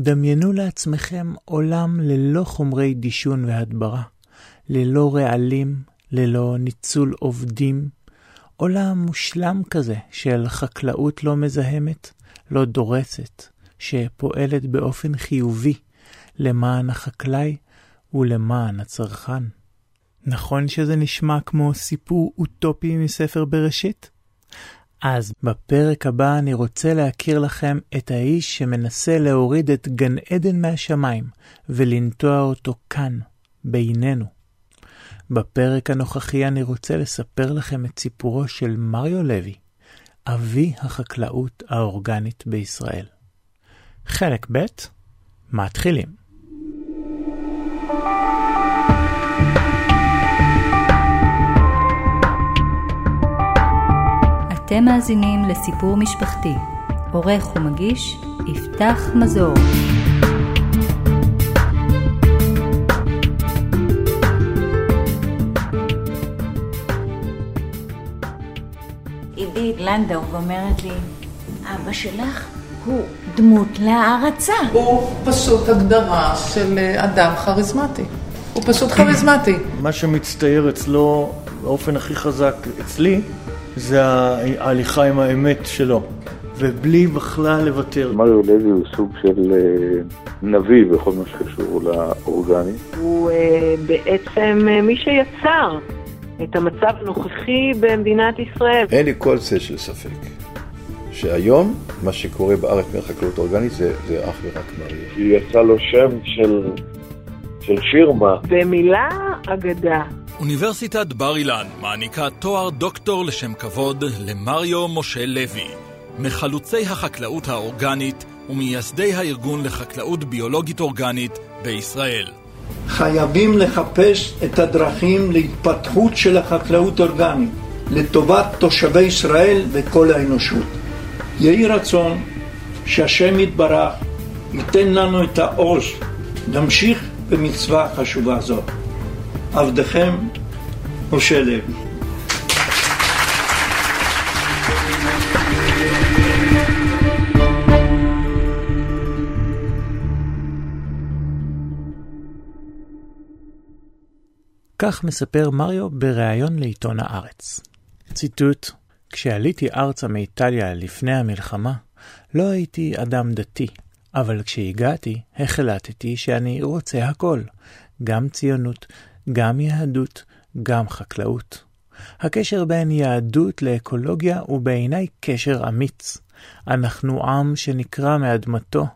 דמיינו לעצמכם עולם ללא חומרי דישון והדברה, ללא רעלים, ללא ניצול עובדים, עולם מושלם כזה של חקלאות לא מזהמת, לא דורסת, שפועלת באופן חיובי למען החקלאי ולמען הצרכן. נכון שזה נשמע כמו סיפור אוטופי מספר בראשית? אז בפרק הבא אני רוצה להכיר לכם את האיש שמנסה להוריד את גן עדן מהשמיים ולנטוע אותו כאן, בינינו. בפרק הנוכחי אני רוצה לספר לכם את סיפורו של מריו לוי, אבי החקלאות האורגנית בישראל. חלק ב' מתחילים. אתם מאזינים לסיפור משפחתי. עורך ומגיש, יפתח מזור. עידית לנדאו ואומרת לי, אבא שלך הוא דמות להערצה. הוא פשוט הגדרה של אדם כריזמטי. הוא פשוט כריזמטי. מה שמצטייר אצלו באופן הכי חזק אצלי, זה ההליכה עם האמת שלו, ובלי בכלל לוותר. מריו לוי הוא סוג של נביא בכל מה שקשור לאורגני. הוא בעצם מי שיצר את המצב הנוכחי במדינת ישראל. אין לי כל צל של ספק שהיום מה שקורה בארץ מהחקלאות אורגנית זה, זה אך ורק מריו. יצא לו שם של, של פירמה. במילה אגדה. אוניברסיטת בר אילן מעניקה תואר דוקטור לשם כבוד למריו משה לוי, מחלוצי החקלאות האורגנית ומייסדי הארגון לחקלאות ביולוגית אורגנית בישראל. חייבים לחפש את הדרכים להתפתחות של החקלאות אורגנית לטובת תושבי ישראל וכל האנושות. יהי רצון שהשם יתברך ייתן לנו את העוז להמשיך במצווה חשובה זו. עבדכם משה לוי. כך מספר מריו בריאיון לעיתון הארץ. ציטוט: כשעליתי ארצה מאיטליה לפני המלחמה, לא הייתי אדם דתי, אבל כשהגעתי, החלטתי שאני רוצה הכל, גם ציונות, גם יהדות, גם חקלאות. הקשר בין יהדות לאקולוגיה הוא בעיניי קשר אמיץ. אנחנו עם שנקרע מאדמתו,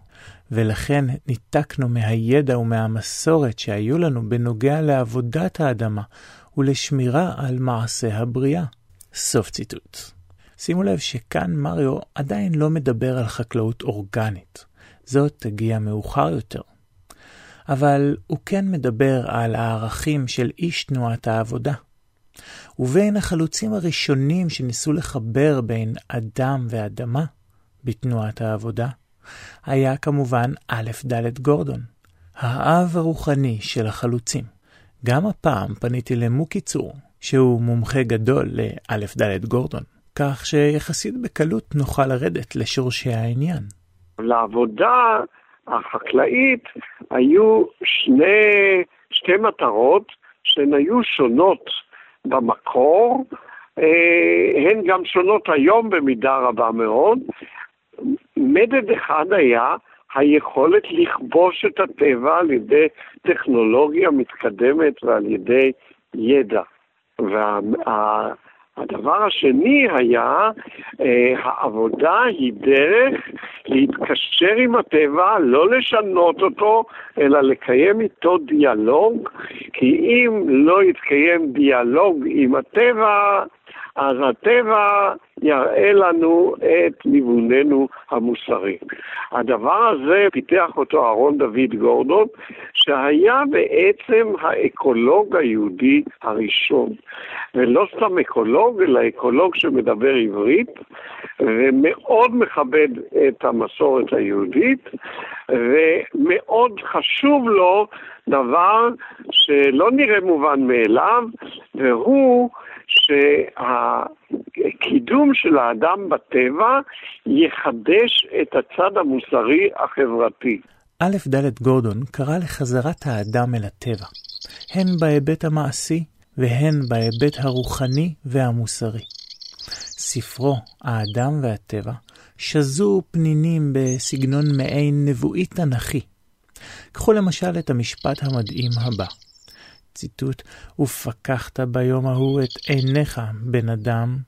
ולכן ניתקנו מהידע ומהמסורת שהיו לנו בנוגע לעבודת האדמה ולשמירה על מעשה הבריאה. סוף ציטוט. שימו לב שכאן מריו עדיין לא מדבר על חקלאות אורגנית. זאת תגיע מאוחר יותר. אבל הוא כן מדבר על הערכים של איש תנועת העבודה. ובין החלוצים הראשונים שניסו לחבר בין אדם ואדמה בתנועת העבודה, היה כמובן א' ד' גורדון, האב הרוחני של החלוצים. גם הפעם פניתי למוקי צור, שהוא מומחה גדול לאלף ד' גורדון, כך שיחסית בקלות נוכל לרדת לשורשי העניין. לעבודה החקלאית היו שני, שתי מטרות שהן היו שונות במקור, הן גם שונות היום במידה רבה מאוד. מדד אחד היה היכולת לכבוש את הטבע על ידי טכנולוגיה מתקדמת ועל ידי ידע. וה... הדבר השני היה, אה, העבודה היא דרך להתקשר עם הטבע, לא לשנות אותו, אלא לקיים איתו דיאלוג, כי אם לא יתקיים דיאלוג עם הטבע, אז הטבע יראה לנו את ניווננו המוסרי. הדבר הזה פיתח אותו אהרון דוד גורדון, שהיה בעצם האקולוג היהודי הראשון. ולא סתם אקולוג, אלא אקולוג שמדבר עברית, ומאוד מכבד את המסורת היהודית, ומאוד חשוב לו דבר שלא נראה מובן מאליו, והוא שהקידום של האדם בטבע יחדש את הצד המוסרי החברתי. א' ד' גורדון קרא לחזרת האדם אל הטבע, הן בהיבט המעשי והן בהיבט הרוחני והמוסרי. ספרו, האדם והטבע, שזו פנינים בסגנון מעין נבואי תנכי. קחו למשל את המשפט המדהים הבא, ציטוט, ופקחת ביום ההוא את עיניך, בן אדם,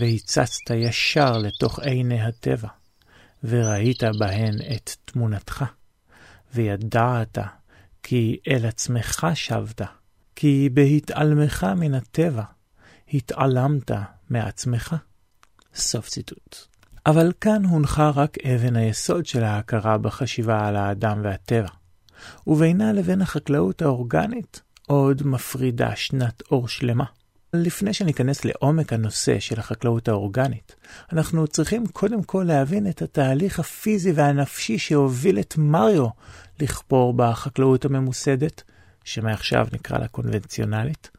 והצצת ישר לתוך עיני הטבע, וראית בהן את תמונתך, וידעת כי אל עצמך שבת, כי בהתעלמך מן הטבע, התעלמת מעצמך. סוף ציטוט. אבל כאן הונחה רק אבן היסוד של ההכרה בחשיבה על האדם והטבע, ובינה לבין החקלאות האורגנית עוד מפרידה שנת אור שלמה. לפני שניכנס לעומק הנושא של החקלאות האורגנית, אנחנו צריכים קודם כל להבין את התהליך הפיזי והנפשי שהוביל את מריו לכפור בחקלאות הממוסדת, שמעכשיו נקרא לה קונבנציונלית,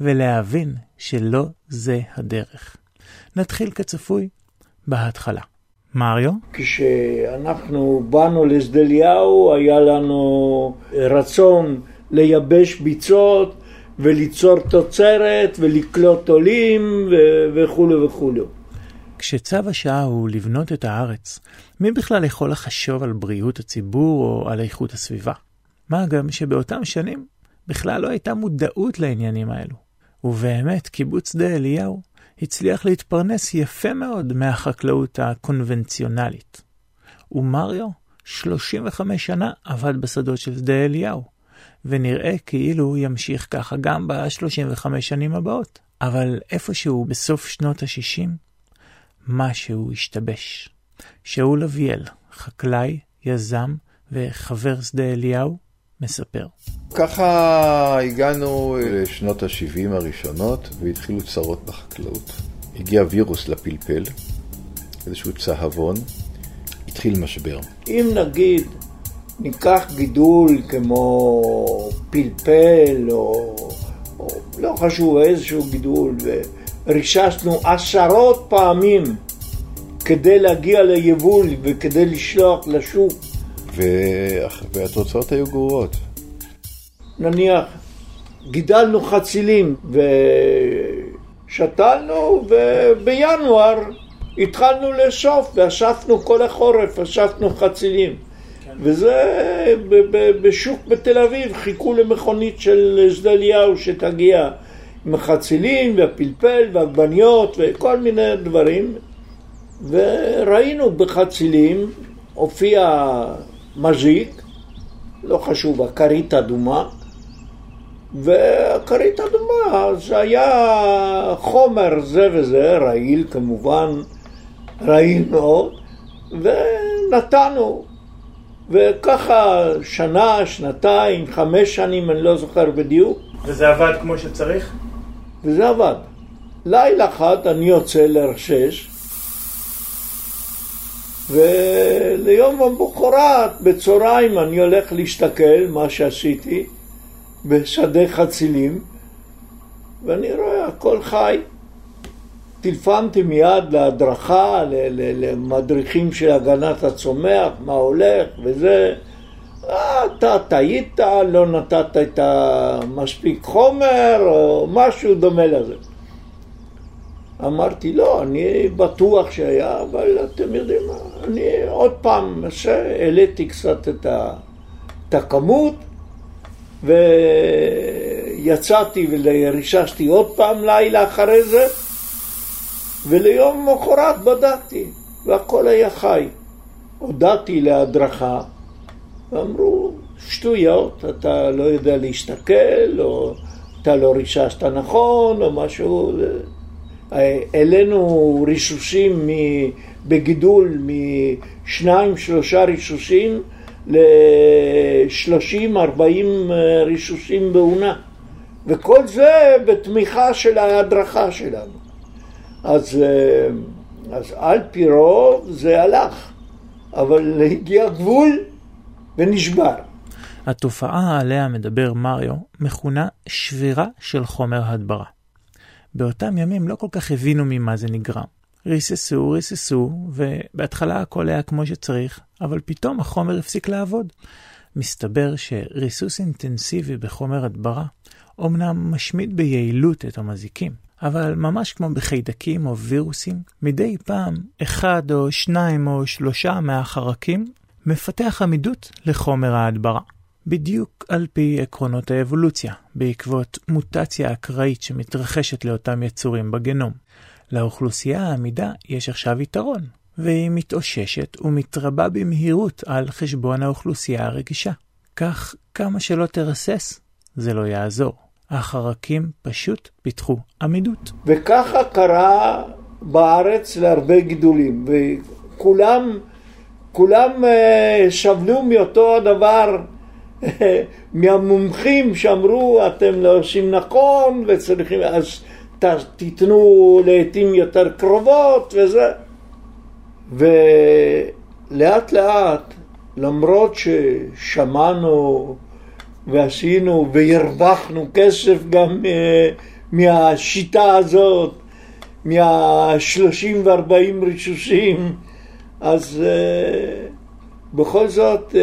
ולהבין שלא זה הדרך. נתחיל כצפוי בהתחלה. מריו? כשאנחנו באנו לשדה היה לנו רצון לייבש ביצות וליצור תוצרת ולקלוט עולים וכולי וכולי. כשצו השעה הוא לבנות את הארץ, מי בכלל יכול לחשוב על בריאות הציבור או על איכות הסביבה? מה גם שבאותם שנים בכלל לא הייתה מודעות לעניינים האלו. ובאמת, קיבוץ שדה אליהו הצליח להתפרנס יפה מאוד מהחקלאות הקונבנציונלית. ומריו 35 שנה עבד בשדות של שדה אליהו, ונראה כאילו הוא ימשיך ככה גם ב-35 שנים הבאות. אבל איפשהו בסוף שנות ה-60, משהו השתבש. שאול אביאל, חקלאי, יזם וחבר שדה אליהו, מספר. ככה הגענו לשנות ה-70 הראשונות והתחילו צרות בחקלאות. הגיע וירוס לפלפל, איזשהו צהבון, התחיל משבר. אם נגיד ניקח גידול כמו פלפל או, או לא חשוב איזשהו גידול וריששנו עשרות פעמים כדי להגיע ליבול וכדי לשלוח לשוק והתוצאות היו גרועות. נניח, גידלנו חצילים ושתלנו ובינואר התחלנו לאסוף ואספנו כל החורף, אספנו חצילים. וזה בשוק בתל אביב, חיכו למכונית של שדה אליהו שתגיע עם החצילים והפלפל והעגבניות וכל מיני דברים וראינו בחצילים הופיע מזיק, לא חשוב, הכרית אדומה והכרית אדומה זה היה חומר זה וזה, רעיל כמובן, רעיל מאוד ונתנו וככה שנה, שנתיים, חמש שנים, אני לא זוכר בדיוק. וזה עבד כמו שצריך? וזה עבד. לילה אחד אני יוצא לרשש, וליום המחרת, בצהריים, אני הולך להסתכל, מה שעשיתי, בשדה חצילים, ואני רואה הכל חי. טלפנתי מיד להדרכה, למדריכים של הגנת הצומח, מה הולך וזה. אתה טעית, לא נתת את המספיק חומר או משהו דומה לזה. אמרתי, לא, אני בטוח שהיה, אבל אתם יודעים מה, אני עוד פעם העליתי קצת את הכמות ויצאתי וריששתי עוד פעם לילה אחרי זה וליום מחרת בדקתי, והכל היה חי. הודעתי להדרכה, ואמרו, שטויות, אתה לא יודע להסתכל, או אתה לא ריששת נכון, או משהו. העלינו רישושים בגידול משניים, שלושה רישושים ל-30-40 רישושים בעונה. וכל זה בתמיכה של ההדרכה שלנו. אז, אה, אז על פי רוב זה הלך, אבל הגיע גבול ונשבר. התופעה עליה מדבר מריו מכונה שבירה של חומר הדברה. באותם ימים לא כל כך הבינו ממה זה נגרם, ריססו, ריססו, ובהתחלה הכל היה כמו שצריך, אבל פתאום החומר הפסיק לעבוד. מסתבר שריסוס אינטנסיבי בחומר הדברה אומנם משמיד ביעילות את המזיקים, אבל ממש כמו בחיידקים או וירוסים, מדי פעם אחד או שניים או שלושה מהחרקים מפתח עמידות לחומר ההדברה. בדיוק על פי עקרונות האבולוציה, בעקבות מוטציה אקראית שמתרחשת לאותם יצורים בגנום. לאוכלוסייה העמידה יש עכשיו יתרון, והיא מתאוששת ומתרבה במהירות על חשבון האוכלוסייה הרגישה. כך, כמה שלא תרסס, זה לא יעזור. החרקים פשוט פיתחו עמידות. וככה קרה בארץ להרבה גידולים, וכולם כולם אה, סבלו מאותו הדבר, מהמומחים שאמרו אתם לא עושים נכון וצריכים, אז תיתנו לעתים יותר קרובות וזה. ולאט לאט, למרות ששמענו ועשינו והרווחנו כסף גם אה, מהשיטה הזאת, מהשלושים וארבעים רישוסים, אז uh, בכל זאת uh,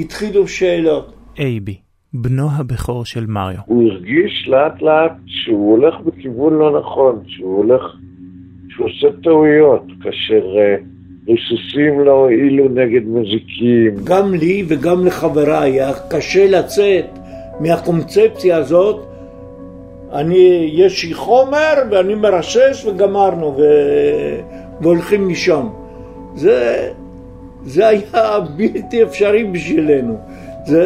התחילו שאלות. אייבי, בנו הבכור של מריו. הוא הרגיש לאט לאט שהוא הולך בכיוון לא נכון, שהוא הולך, שהוא עושה טעויות, כאשר uh, ריסוסים לא הועילו נגד מזיקים. גם לי וגם לחבריי היה קשה לצאת מהקונספציה הזאת. אני, יש לי חומר ואני מרשש וגמרנו ו... והולכים משם. זה, זה היה בלתי אפשרי בשבילנו. זה,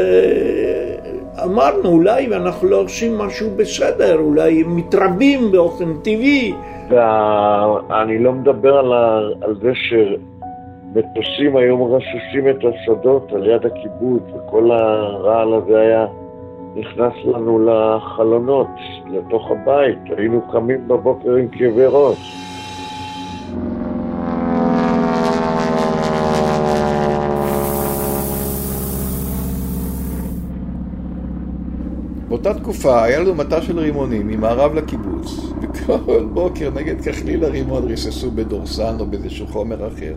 אמרנו, אולי אנחנו לא עושים משהו בסדר, אולי מתרבים באופן טבעי. ואני לא מדבר על, ה, על זה שמטוסים היו מרססים את השדות על יד הקיבוץ, וכל הרעל הזה היה נכנס לנו לחלונות, לתוך הבית. היינו קמים בבוקר עם כאבי ראש. באותה תקופה היה לנו מטע של רימונים ממערב לקיבוץ, וכל בוקר נגד ככליל הרימון ריססו בדורסן או באיזשהו חומר אחר.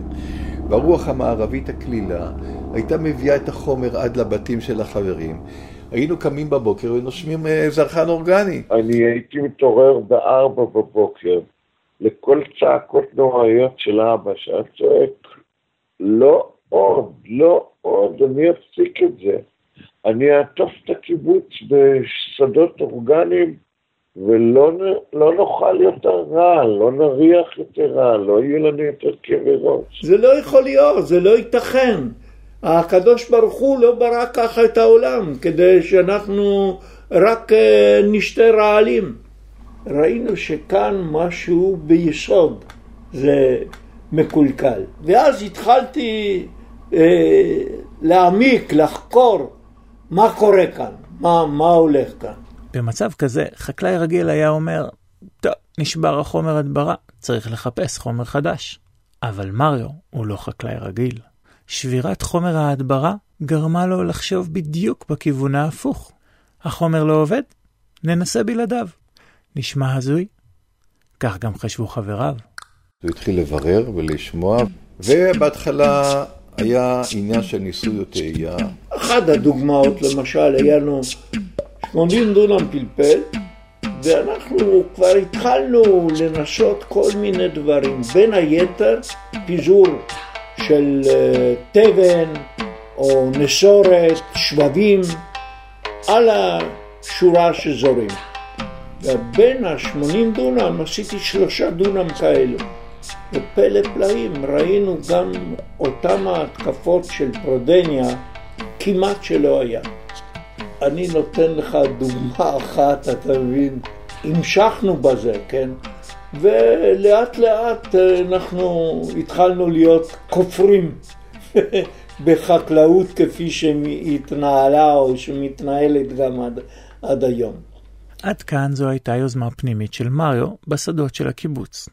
והרוח המערבית הקלילה הייתה מביאה את החומר עד לבתים של החברים. היינו קמים בבוקר ונושמים אה, זרחן אורגני. אני הייתי מתעורר בארבע בבוקר לכל צעקות נוראיות של אבא שהיה צועק, לא עוד, לא עוד, אני אפסיק את זה. אני אעטוף את הקיבוץ בשדות אורגניים ולא לא נאכל יותר רע, לא נריח יותר רע, לא יהיו לנו יותר כאבי ראש. זה לא יכול להיות, זה לא ייתכן. הקדוש ברוך הוא לא ברא ככה את העולם, כדי שאנחנו רק uh, נשתה רעלים. ראינו שכאן משהו ביסוד זה מקולקל. ואז התחלתי uh, להעמיק, לחקור מה קורה כאן? מה, מה הולך כאן? במצב כזה, חקלאי רגיל היה אומר, טוב, נשבר החומר הדברה, צריך לחפש חומר חדש. אבל מריו הוא לא חקלאי רגיל. שבירת חומר ההדברה גרמה לו לחשוב בדיוק בכיוון ההפוך. החומר לא עובד? ננסה בלעדיו. נשמע הזוי? כך גם חשבו חבריו. הוא התחיל לברר ולשמוע, ובהתחלה היה עניין של ניסוי וטעייה. אחת הדוגמאות, למשל, היה לנו 80 דונם פלפל, ואנחנו כבר התחלנו לנסות כל מיני דברים, בין היתר פיזור של אה, תבן או נסורת, שבבים, על השורה שזורים. ובין ה-80 דונם עשיתי שלושה דונם כאלו. ופלא פלאים, ראינו גם אותם ההתקפות של פרודניה כמעט שלא היה. אני נותן לך דוגמה אחת, אתה מבין? המשכנו בזה, כן? ולאט לאט אנחנו התחלנו להיות כופרים בחקלאות כפי שהתנהלה או שמתנהלת גם עד, עד היום. עד כאן זו הייתה יוזמה פנימית של מריו בשדות של הקיבוץ.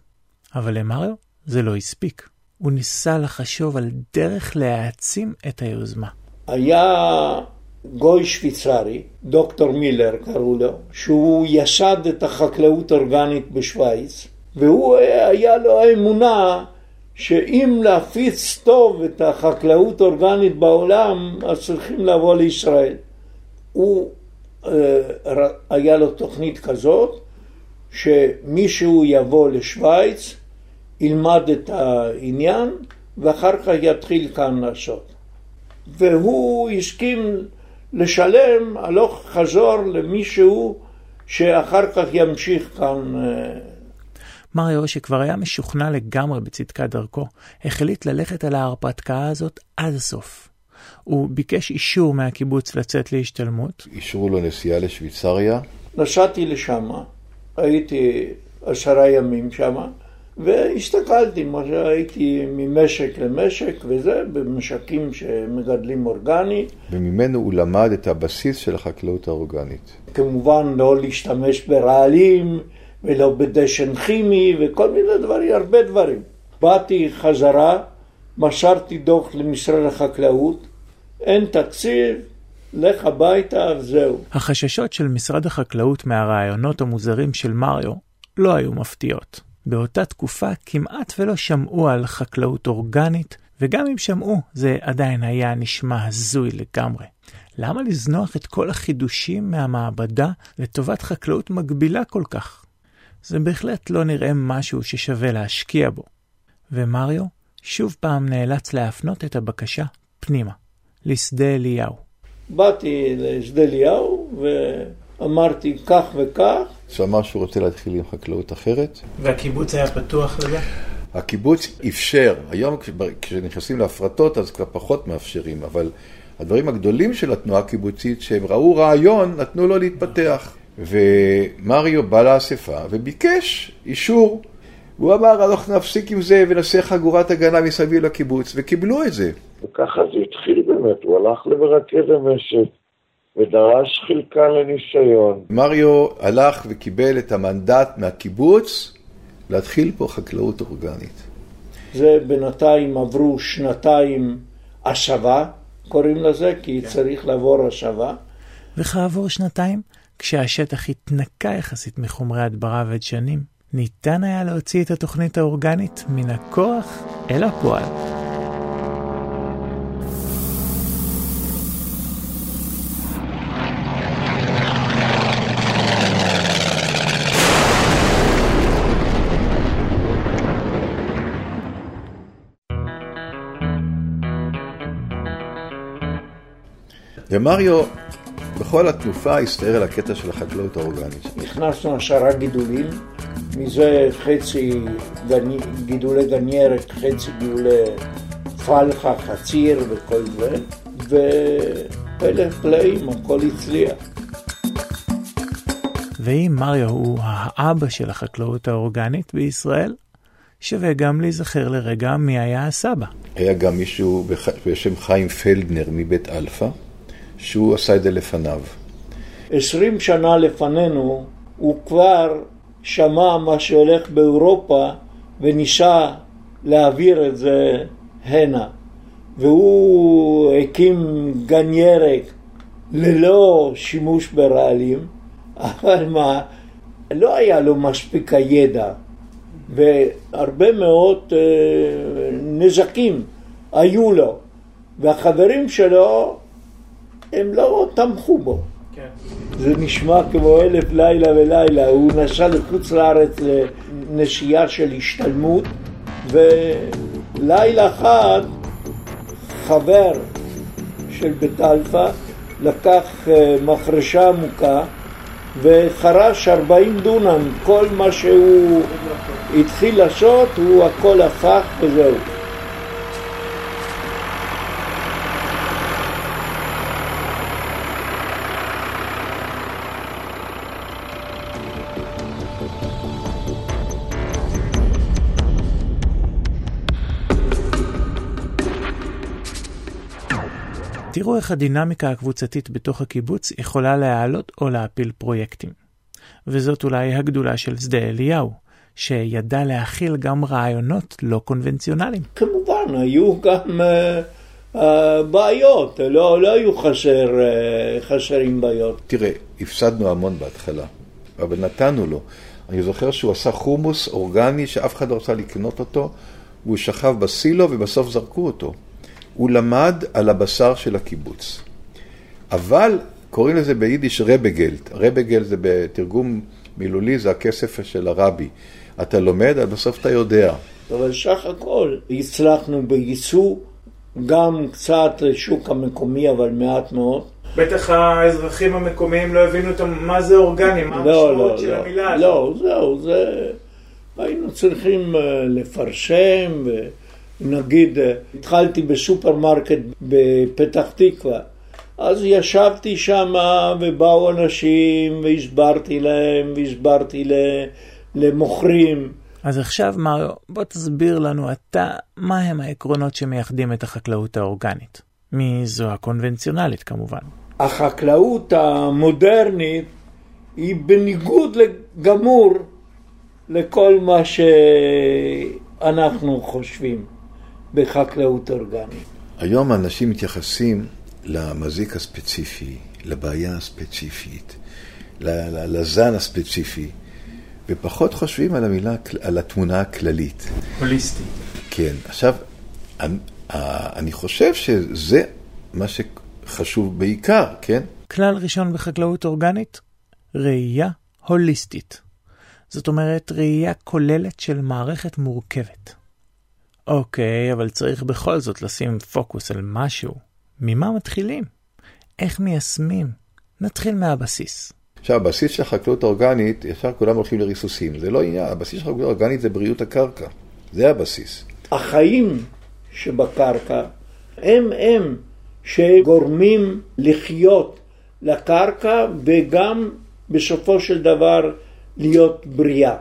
אבל למריו זה לא הספיק. הוא ניסה לחשוב על דרך להעצים את היוזמה. היה גוי שוויצרי, דוקטור מילר קראו לו, שהוא יסד את החקלאות האורגנית בשוויץ, והוא היה לו האמונה שאם להפיץ טוב את החקלאות האורגנית בעולם, אז צריכים לבוא לישראל. הוא, אה, היה לו תוכנית כזאת, שמישהו יבוא לשוויץ, ילמד את העניין, ואחר כך יתחיל כאן לעשות. והוא הסכים לשלם הלוך חזור למישהו שאחר כך ימשיך כאן. אה, מריו, שכבר היה משוכנע לגמרי בצדקת דרכו, החליט ללכת על ההרפתקה הזאת עד הסוף. הוא ביקש אישור מהקיבוץ לצאת להשתלמות. אישרו לו נסיעה לשוויצריה. נסעתי לשם, הייתי עשרה ימים שם, והסתכלתי, מה שהייתי ממשק למשק וזה, במשקים שמגדלים אורגני. וממנו הוא למד את הבסיס של החקלאות האורגנית. כמובן לא להשתמש ברעלים ולא בדשן כימי וכל מיני דברים, הרבה דברים. באתי חזרה, מסרתי דוח למשרד החקלאות, אין תקציב, לך הביתה וזהו. החששות של משרד החקלאות מהרעיונות המוזרים של מריו לא היו מפתיעות. באותה תקופה כמעט ולא שמעו על חקלאות אורגנית, וגם אם שמעו, זה עדיין היה נשמע הזוי לגמרי. למה לזנוח את כל החידושים מהמעבדה לטובת חקלאות מגבילה כל כך? זה בהחלט לא נראה משהו ששווה להשקיע בו. ומריו שוב פעם נאלץ להפנות את הבקשה פנימה, לשדה אליהו. באתי לשדה אליהו ואמרתי כך וכך. שאמר שהוא רוצה להתחיל עם חקלאות אחרת. והקיבוץ היה פתוח לזה? הקיבוץ אפשר, היום כשנכנסים להפרטות אז כבר פחות מאפשרים, אבל הדברים הגדולים של התנועה הקיבוצית, שהם ראו רעיון, נתנו לו להתפתח. ומריו בא לאספה וביקש אישור. הוא אמר, אנחנו נפסיק עם זה ונעשה חגורת הגנה מסביב לקיבוץ, וקיבלו את זה. וככה זה התחיל באמת, הוא הלך למרכז המשק ודרש חלקה לניסיון. מריו הלך וקיבל את המנדט מהקיבוץ להתחיל פה חקלאות אורגנית. זה בינתיים עברו שנתיים השבה, קוראים לזה, כי כן. צריך לעבור השבה. וכעבור שנתיים, כשהשטח התנקה יחסית מחומרי הדברה ודשנים, ניתן היה להוציא את התוכנית האורגנית מן הכוח אל הפועל. ומריו בכל התנופה הסתער על הקטע של החקלאות האורגנית. הכנסנו עשרה גידולים, מזה חצי גני, גידולי גניירת, חצי גידולי פלחה, חציר וכל זה, ופלא פלאים, הכל הצליח. ואם מריו הוא האבא של החקלאות האורגנית בישראל, שווה גם להיזכר לרגע מי היה הסבא. היה גם מישהו בשם חיים פלדנר מבית אלפא, שהוא עשה את זה לפניו. עשרים שנה לפנינו הוא כבר שמע מה שהולך באירופה וניסה להעביר את זה הנה. והוא הקים גן ירק ללא שימוש ברעלים, אבל מה, לא היה לו מספיק הידע, והרבה מאוד אה, נזקים היו לו, והחברים שלו הם לא תמכו בו. כן. זה נשמע כמו אלף לילה ולילה. הוא נסע לחוץ לארץ לנסיעה של השתלמות, ולילה אחד חבר של בית אלפא לקח אה, מחרשה עמוקה וחרש 40 דונם. כל מה שהוא התחיל לעשות, הוא הכל הפך וזהו. איך הדינמיקה הקבוצתית בתוך הקיבוץ יכולה להעלות או להפיל פרויקטים. וזאת אולי הגדולה של שדה אליהו, שידע להכיל גם רעיונות לא קונבנציונליים. כמובן, היו גם uh, uh, בעיות, לא, לא היו חסר, uh, חסרים בעיות. תראה, הפסדנו המון בהתחלה, אבל נתנו לו. אני זוכר שהוא עשה חומוס אורגני שאף אחד לא רצה לקנות אותו, והוא שכב בסילו ובסוף זרקו אותו. הוא למד על הבשר של הקיבוץ. אבל קוראים לזה ביידיש רבגלט. רבגלט זה בתרגום מילולי, זה הכסף של הרבי. אתה לומד, אז בסוף אתה יודע. אבל סך הכל הצלחנו בייצוא גם קצת לשוק המקומי, אבל מעט מאוד. בטח האזרחים המקומיים לא הבינו את מה זה אורגני, מה לא, המשמעות לא, של לא, המילה הזאת. לא, זהו, זה... היינו צריכים אה, לפרשם, ונגיד, אה, התחלתי בסופרמרקט בפתח תקווה, אז ישבתי שם ובאו אנשים והסברתי להם והסברתי למוכרים. אז עכשיו מריו, בוא תסביר לנו אתה, מה הם העקרונות שמייחדים את החקלאות האורגנית. מזו הקונבנציונלית כמובן. החקלאות המודרנית היא בניגוד גמור לכל מה שאנחנו חושבים בחקלאות אורגנית. היום אנשים מתייחסים למזיק הספציפי, לבעיה הספציפית, לזן הספציפי, ופחות חושבים על המילה, על התמונה הכללית. הוליסטי. כן, עכשיו, אני, אני חושב שזה מה שחשוב בעיקר, כן? כלל ראשון בחקלאות אורגנית, ראייה הוליסטית. זאת אומרת, ראייה כוללת של מערכת מורכבת. אוקיי, אבל צריך בכל זאת לשים פוקוס על משהו. ממה מתחילים? איך מיישמים? נתחיל מהבסיס. עכשיו, הבסיס של החקלאות האורגנית, ישר כולם הולכים לריסוסים. זה לא עניין, הבסיס של החקלאות האורגנית זה בריאות הקרקע. זה הבסיס. החיים שבקרקע הם הם שגורמים לחיות לקרקע וגם בסופו של דבר להיות בריאה.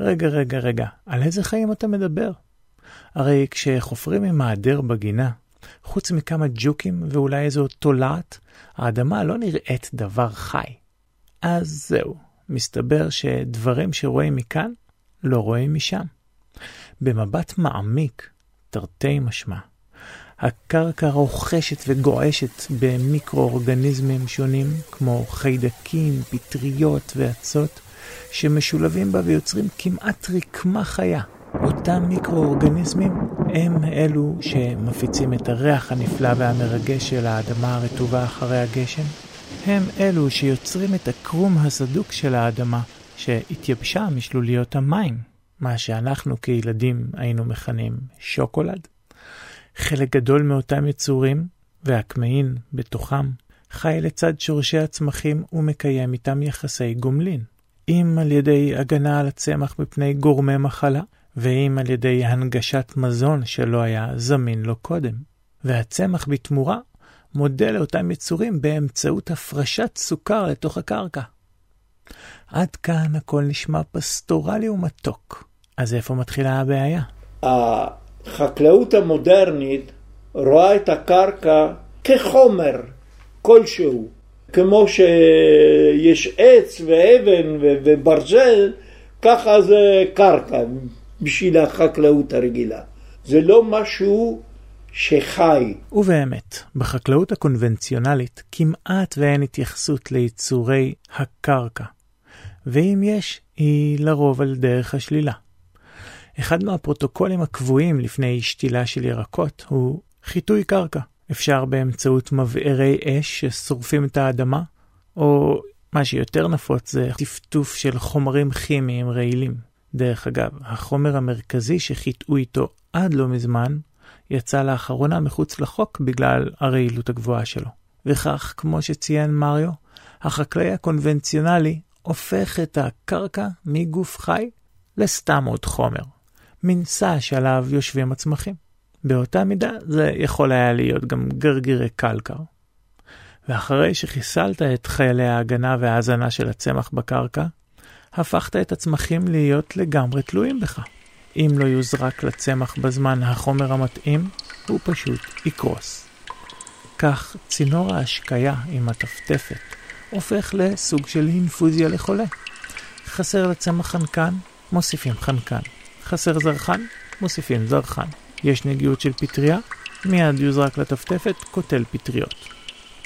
רגע, רגע, רגע, על איזה חיים אתה מדבר? הרי כשחופרים עם מעדר בגינה, חוץ מכמה ג'וקים ואולי איזו תולעת, האדמה לא נראית דבר חי. אז זהו, מסתבר שדברים שרואים מכאן, לא רואים משם. במבט מעמיק, תרתי משמע, הקרקע רוכשת וגועשת במיקרואורגניזמים שונים, כמו חיידקים, פטריות ואצות, שמשולבים בה ויוצרים כמעט רקמה חיה. אותם מיקרואורגניזמים הם אלו שמפיצים את הריח הנפלא והמרגש של האדמה הרטובה אחרי הגשם. הם אלו שיוצרים את הקרום הסדוק של האדמה, שהתייבשה משלוליות המים, מה שאנחנו כילדים היינו מכנים שוקולד. חלק גדול מאותם יצורים, והקמעין בתוכם, חי לצד שורשי הצמחים ומקיים איתם יחסי גומלין. אם על ידי הגנה על הצמח מפני גורמי מחלה, ואם על ידי הנגשת מזון שלא היה זמין לו קודם. והצמח בתמורה מודה לאותם יצורים באמצעות הפרשת סוכר לתוך הקרקע. עד כאן הכל נשמע פסטורלי ומתוק. אז איפה מתחילה הבעיה? החקלאות המודרנית רואה את הקרקע כחומר כלשהו. כמו שיש עץ ואבן וברזל, ככה זה קרקע בשביל החקלאות הרגילה. זה לא משהו שחי. ובאמת, בחקלאות הקונבנציונלית כמעט ואין התייחסות ליצורי הקרקע, ואם יש, היא לרוב על דרך השלילה. אחד מהפרוטוקולים הקבועים לפני שתילה של ירקות הוא חיטוי קרקע. אפשר באמצעות מבערי אש ששורפים את האדמה, או מה שיותר נפוץ זה טפטוף של חומרים כימיים רעילים. דרך אגב, החומר המרכזי שחיטאו איתו עד לא מזמן, יצא לאחרונה מחוץ לחוק בגלל הרעילות הגבוהה שלו. וכך, כמו שציין מריו, החקלאי הקונבנציונלי הופך את הקרקע מגוף חי לסתם עוד חומר. סע שעליו יושבים הצמחים. באותה מידה זה יכול היה להיות גם גרגירי קלקר. ואחרי שחיסלת את חיילי ההגנה וההזנה של הצמח בקרקע, הפכת את הצמחים להיות לגמרי תלויים בך. אם לא יוזרק לצמח בזמן החומר המתאים, הוא פשוט יקרוס. כך צינור ההשקיה עם הטפטפת הופך לסוג של אינפוזיה לחולה. חסר לצמח חנקן, מוסיפים חנקן. חסר זרחן, מוסיפים זרחן. יש נגיעות של פטריה, מיד יוזרק לטפטפת, קוטל פטריות.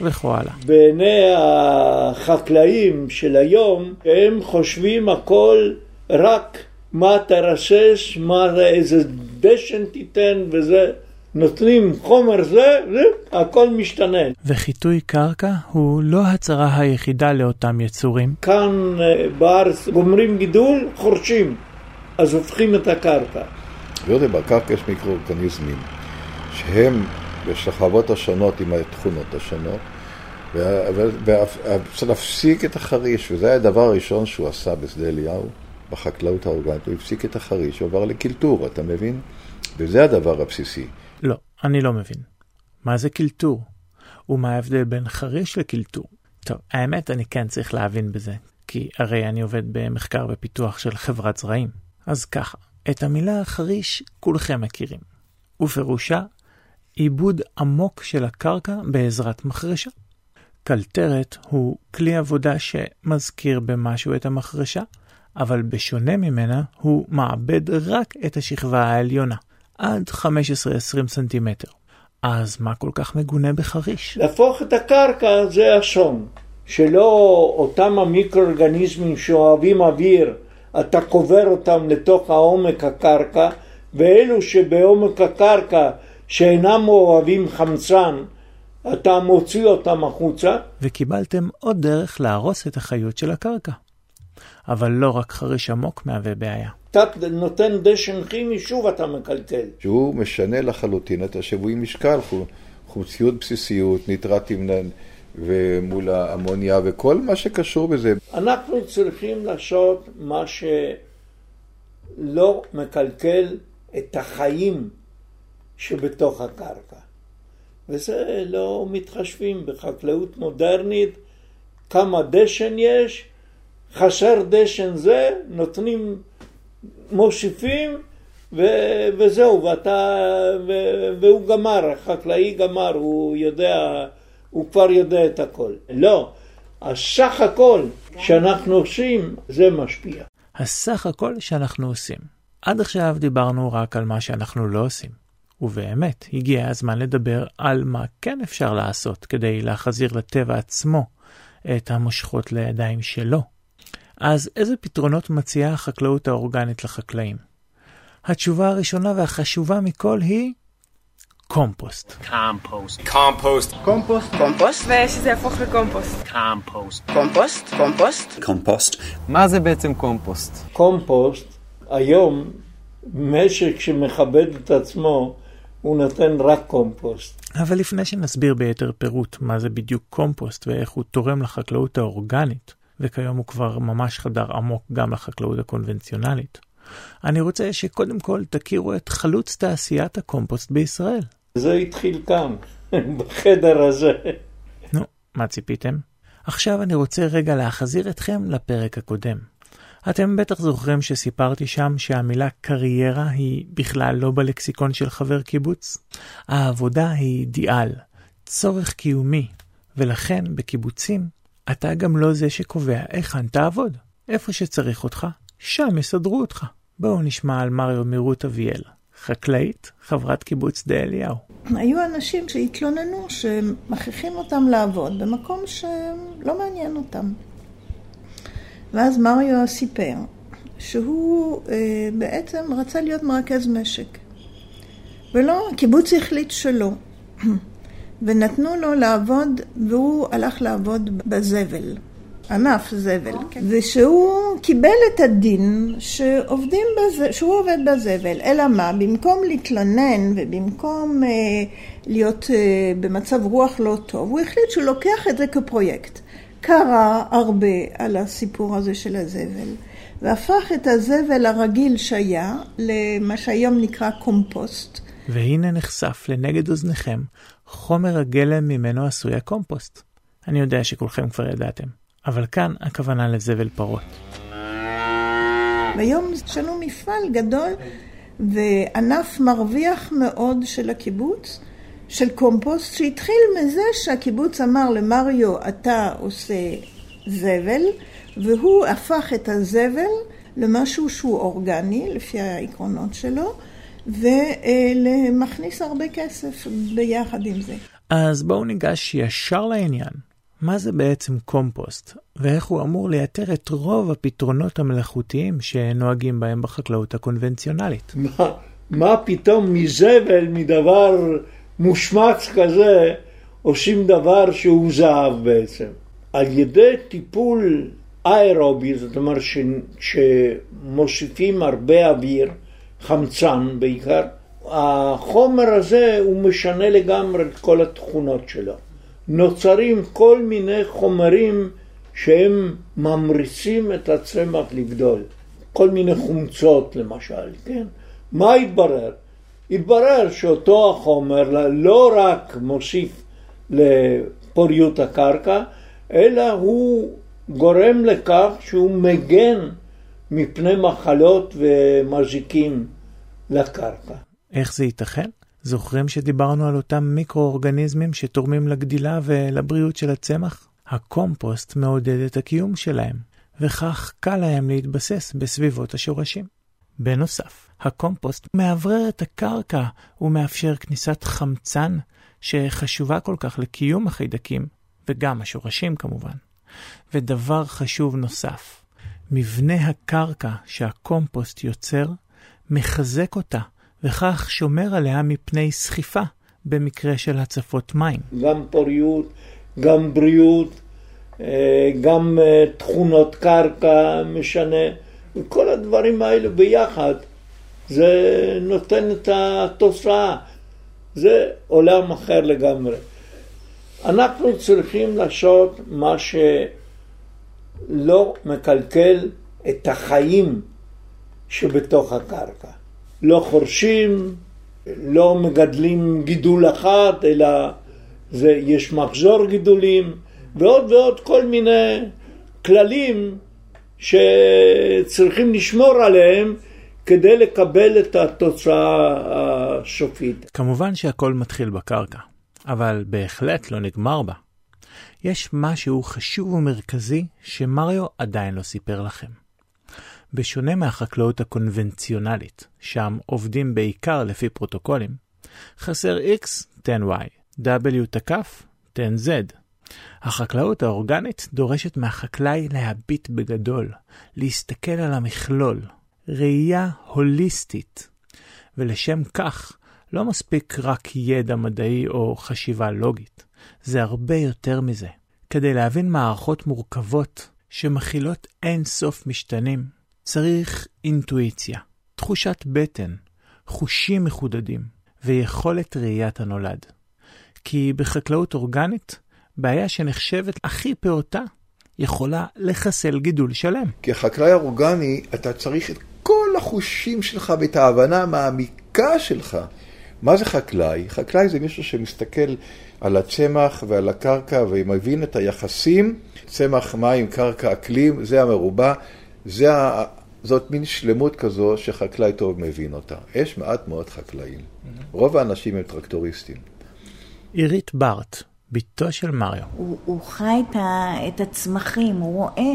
וכו הלאה. בעיני החקלאים של היום, הם חושבים הכל רק מה תרשש, מה זה, איזה דשן תיתן וזה. נותנים חומר זה, זה, הכל משתנה. וחיטוי קרקע הוא לא הצרה היחידה לאותם יצורים. כאן אה, בארץ גומרים גידול, חורשים, אז הופכים את הקרקע. ויודע, בקרקע יש מיקרואורגניזמים, שהם בשכבות השונות עם התכונות השונות, וצריך להפסיק את החריש, וזה היה הדבר הראשון שהוא עשה בשדה אליהו, בחקלאות האורגנית, הוא הפסיק את החריש, הוא עבר לקלטור, אתה מבין? וזה הדבר הבסיסי. לא, אני לא מבין. מה זה קלטור? ומה ההבדל בין חריש לקלטור? טוב, האמת, אני כן צריך להבין בזה, כי הרי אני עובד במחקר ופיתוח של חברת זרעים. אז ככה, את המילה חריש כולכם מכירים, ופירושה עיבוד עמוק של הקרקע בעזרת מחרשה. קלטרת הוא כלי עבודה שמזכיר במשהו את המחרשה, אבל בשונה ממנה הוא מעבד רק את השכבה העליונה, עד 15-20 סנטימטר. אז מה כל כך מגונה בחריש? להפוך את הקרקע זה אסון. שלא אותם המיקרואורגניזמים שאוהבים אוויר, אתה קובר אותם לתוך העומק הקרקע, ואלו שבעומק הקרקע שאינם אוהבים חמצן, אתה מוציא אותם החוצה. וקיבלתם עוד דרך להרוס את החיות של הקרקע. אבל לא רק חריש עמוק מהווה בעיה. אתה נותן דשן כימי, שוב אתה מקלקל. שהוא משנה לחלוטין את השיווי משקל, חומציות בסיסיות, ניטרטים ומול האמוניה וכל מה שקשור בזה. אנחנו צריכים לעשות מה שלא מקלקל את החיים שבתוך הקרקע. וזה לא מתחשבים בחקלאות מודרנית, כמה דשן יש, חסר דשן זה, נותנים, מוסיפים ו- וזהו, ואתה, ו- והוא גמר, החקלאי גמר, הוא יודע, הוא כבר יודע את הכל. לא, הסך הכל שאנחנו עושים, זה משפיע. הסך הכל שאנחנו עושים. עד עכשיו דיברנו רק על מה שאנחנו לא עושים. ובאמת, הגיע הזמן לדבר על מה כן אפשר לעשות כדי להחזיר לטבע עצמו את המושכות לידיים שלו. אז איזה פתרונות מציעה החקלאות האורגנית לחקלאים? התשובה הראשונה והחשובה מכל היא קומפוסט. קומפוסט. קומפוסט. קומפוסט. קומפוסט. ושזה יהפוך לקומפוסט. קומפוסט. קומפוסט. קומפוסט. קומפוסט. מה זה בעצם קומפוסט? קומפוסט, היום משק שמכבד את עצמו, הוא נותן רק קומפוסט. אבל לפני שנסביר ביתר פירוט מה זה בדיוק קומפוסט ואיך הוא תורם לחקלאות האורגנית, וכיום הוא כבר ממש חדר עמוק גם לחקלאות הקונבנציונלית. אני רוצה שקודם כל תכירו את חלוץ תעשיית הקומפוסט בישראל. זה התחיל כאן, בחדר הזה. נו, מה ציפיתם? עכשיו אני רוצה רגע להחזיר אתכם לפרק הקודם. אתם בטח זוכרים שסיפרתי שם שהמילה קריירה היא בכלל לא בלקסיקון של חבר קיבוץ? העבודה היא אידיאל, צורך קיומי, ולכן בקיבוצים אתה גם לא זה שקובע היכן תעבוד. איפה שצריך אותך, שם יסדרו אותך. בואו נשמע על מריו מרות אביאל, חקלאית, חברת קיבוץ דה אליהו. היו אנשים שהתלוננו שמכריחים אותם לעבוד במקום שלא מעניין אותם. ואז מריו סיפר שהוא אה, בעצם רצה להיות מרכז משק. ולא, הקיבוץ החליט שלא. ונתנו לו לעבוד, והוא הלך לעבוד בזבל, ענף זבל. Okay. ושהוא קיבל את הדין שעובדים בזה, שהוא עובד בזבל. אלא מה, במקום להתלונן ובמקום אה, להיות אה, במצב רוח לא טוב, הוא החליט שהוא לוקח את זה כפרויקט. קרא הרבה על הסיפור הזה של הזבל, והפך את הזבל הרגיל שהיה למה שהיום נקרא קומפוסט. והנה נחשף לנגד אוזניכם חומר הגלם ממנו עשוי הקומפוסט. אני יודע שכולכם כבר ידעתם, אבל כאן הכוונה לזבל פרות. והיום יש לנו מפעל גדול וענף מרוויח מאוד של הקיבוץ, של קומפוסט, שהתחיל מזה שהקיבוץ אמר למריו, אתה עושה זבל, והוא הפך את הזבל למשהו שהוא אורגני, לפי העקרונות שלו, ומכניס הרבה כסף ביחד עם זה. אז בואו ניגש ישר לעניין. מה זה בעצם קומפוסט, ואיך הוא אמור לייתר את רוב הפתרונות המלאכותיים שנוהגים בהם בחקלאות הקונבנציונלית. מה, מה פתאום מזבל, מדבר מושמץ כזה, עושים דבר שהוא זהב בעצם. על ידי טיפול איירובי, זאת אומרת ש, שמוסיפים הרבה אוויר, חמצן בעיקר, החומר הזה הוא משנה לגמרי את כל התכונות שלו. נוצרים כל מיני חומרים שהם ממריצים את הצמח לגדול. כל מיני חומצות למשל, כן? מה התברר? התברר שאותו החומר לא רק מוסיף לפוריות הקרקע, אלא הוא גורם לכך שהוא מגן מפני מחלות ומזיקים לקרקע. איך זה ייתכן? זוכרים שדיברנו על אותם מיקרואורגניזמים שתורמים לגדילה ולבריאות של הצמח? הקומפוסט מעודד את הקיום שלהם, וכך קל להם להתבסס בסביבות השורשים. בנוסף, הקומפוסט מאוורר את הקרקע ומאפשר כניסת חמצן שחשובה כל כך לקיום החיידקים, וגם השורשים כמובן. ודבר חשוב נוסף, מבנה הקרקע שהקומפוסט יוצר מחזק אותה, וכך שומר עליה מפני סחיפה במקרה של הצפות מים. גם פוריות, גם בריאות, אה, גם אה, תכונות קרקע משנה, וכל הדברים האלה ביחד, זה נותן את התוצאה. זה עולם אחר לגמרי. אנחנו צריכים לעשות מה שלא מקלקל את החיים שבתוך הקרקע. לא חורשים, לא מגדלים גידול אחד, אלא זה, יש מחזור גידולים, ועוד ועוד כל מיני כללים שצריכים לשמור עליהם כדי לקבל את התוצאה הסופית. כמובן שהכל מתחיל בקרקע, אבל בהחלט לא נגמר בה. יש משהו חשוב ומרכזי שמריו עדיין לא סיפר לכם. בשונה מהחקלאות הקונבנציונלית, שם עובדים בעיקר לפי פרוטוקולים, חסר X, תן Y, W תקף, תן Z. החקלאות האורגנית דורשת מהחקלאי להביט בגדול, להסתכל על המכלול, ראייה הוליסטית. ולשם כך, לא מספיק רק ידע מדעי או חשיבה לוגית, זה הרבה יותר מזה. כדי להבין מערכות מורכבות שמכילות אין סוף משתנים, צריך אינטואיציה, תחושת בטן, חושים מחודדים ויכולת ראיית הנולד. כי בחקלאות אורגנית, בעיה שנחשבת הכי פעוטה, יכולה לחסל גידול שלם. כחקלאי אורגני, אתה צריך את החושים שלך ואת ההבנה המעמיקה שלך. מה זה חקלאי? חקלאי זה מישהו שמסתכל על הצמח ועל הקרקע ומבין את היחסים, צמח, מים, קרקע, אקלים, זה המרובע, זה ה... זאת מין שלמות כזו שחקלאי טוב מבין אותה. יש מעט מאוד חקלאים. רוב האנשים הם טרקטוריסטים. עירית בארט, בתו של מריו. הוא, הוא חי את, ה, את הצמחים, הוא רואה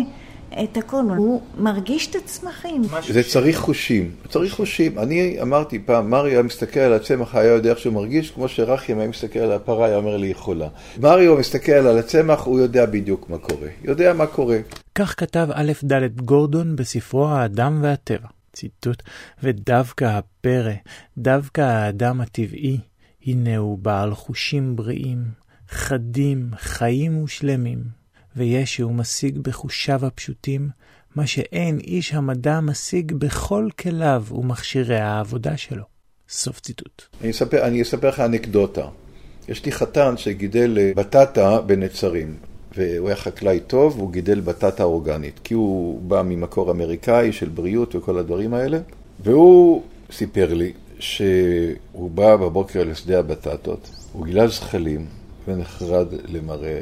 את הכל, הוא מרגיש את הצמחים. זה צריך חושים, צריך חושים. אני אמרתי פעם, מריו היה מסתכל על הצמח, היה יודע איך שהוא מרגיש, כמו שרחים היה מסתכל על הפרה, היה אומר לי יכולה. מריו מסתכל על הצמח, הוא יודע בדיוק מה קורה. יודע מה קורה. כך כתב א' ד' גורדון בספרו האדם והטבע. ציטוט, ודווקא הפרא, דווקא האדם הטבעי, הנה הוא בעל חושים בריאים, חדים, חיים ושלמים, ויש שהוא משיג בחושיו הפשוטים, מה שאין איש המדע משיג בכל כליו ומכשירי העבודה שלו. סוף ציטוט. אני אספר, אני אספר לך אנקדוטה. יש לי חתן שגידל בטטה בנצרים, והוא היה חקלאי טוב, והוא גידל בטטה אורגנית, כי הוא בא ממקור אמריקאי של בריאות וכל הדברים האלה, והוא סיפר לי שהוא בא בבוקר לשדה הבטטות, הוא גילה זחלים ונחרד למראה.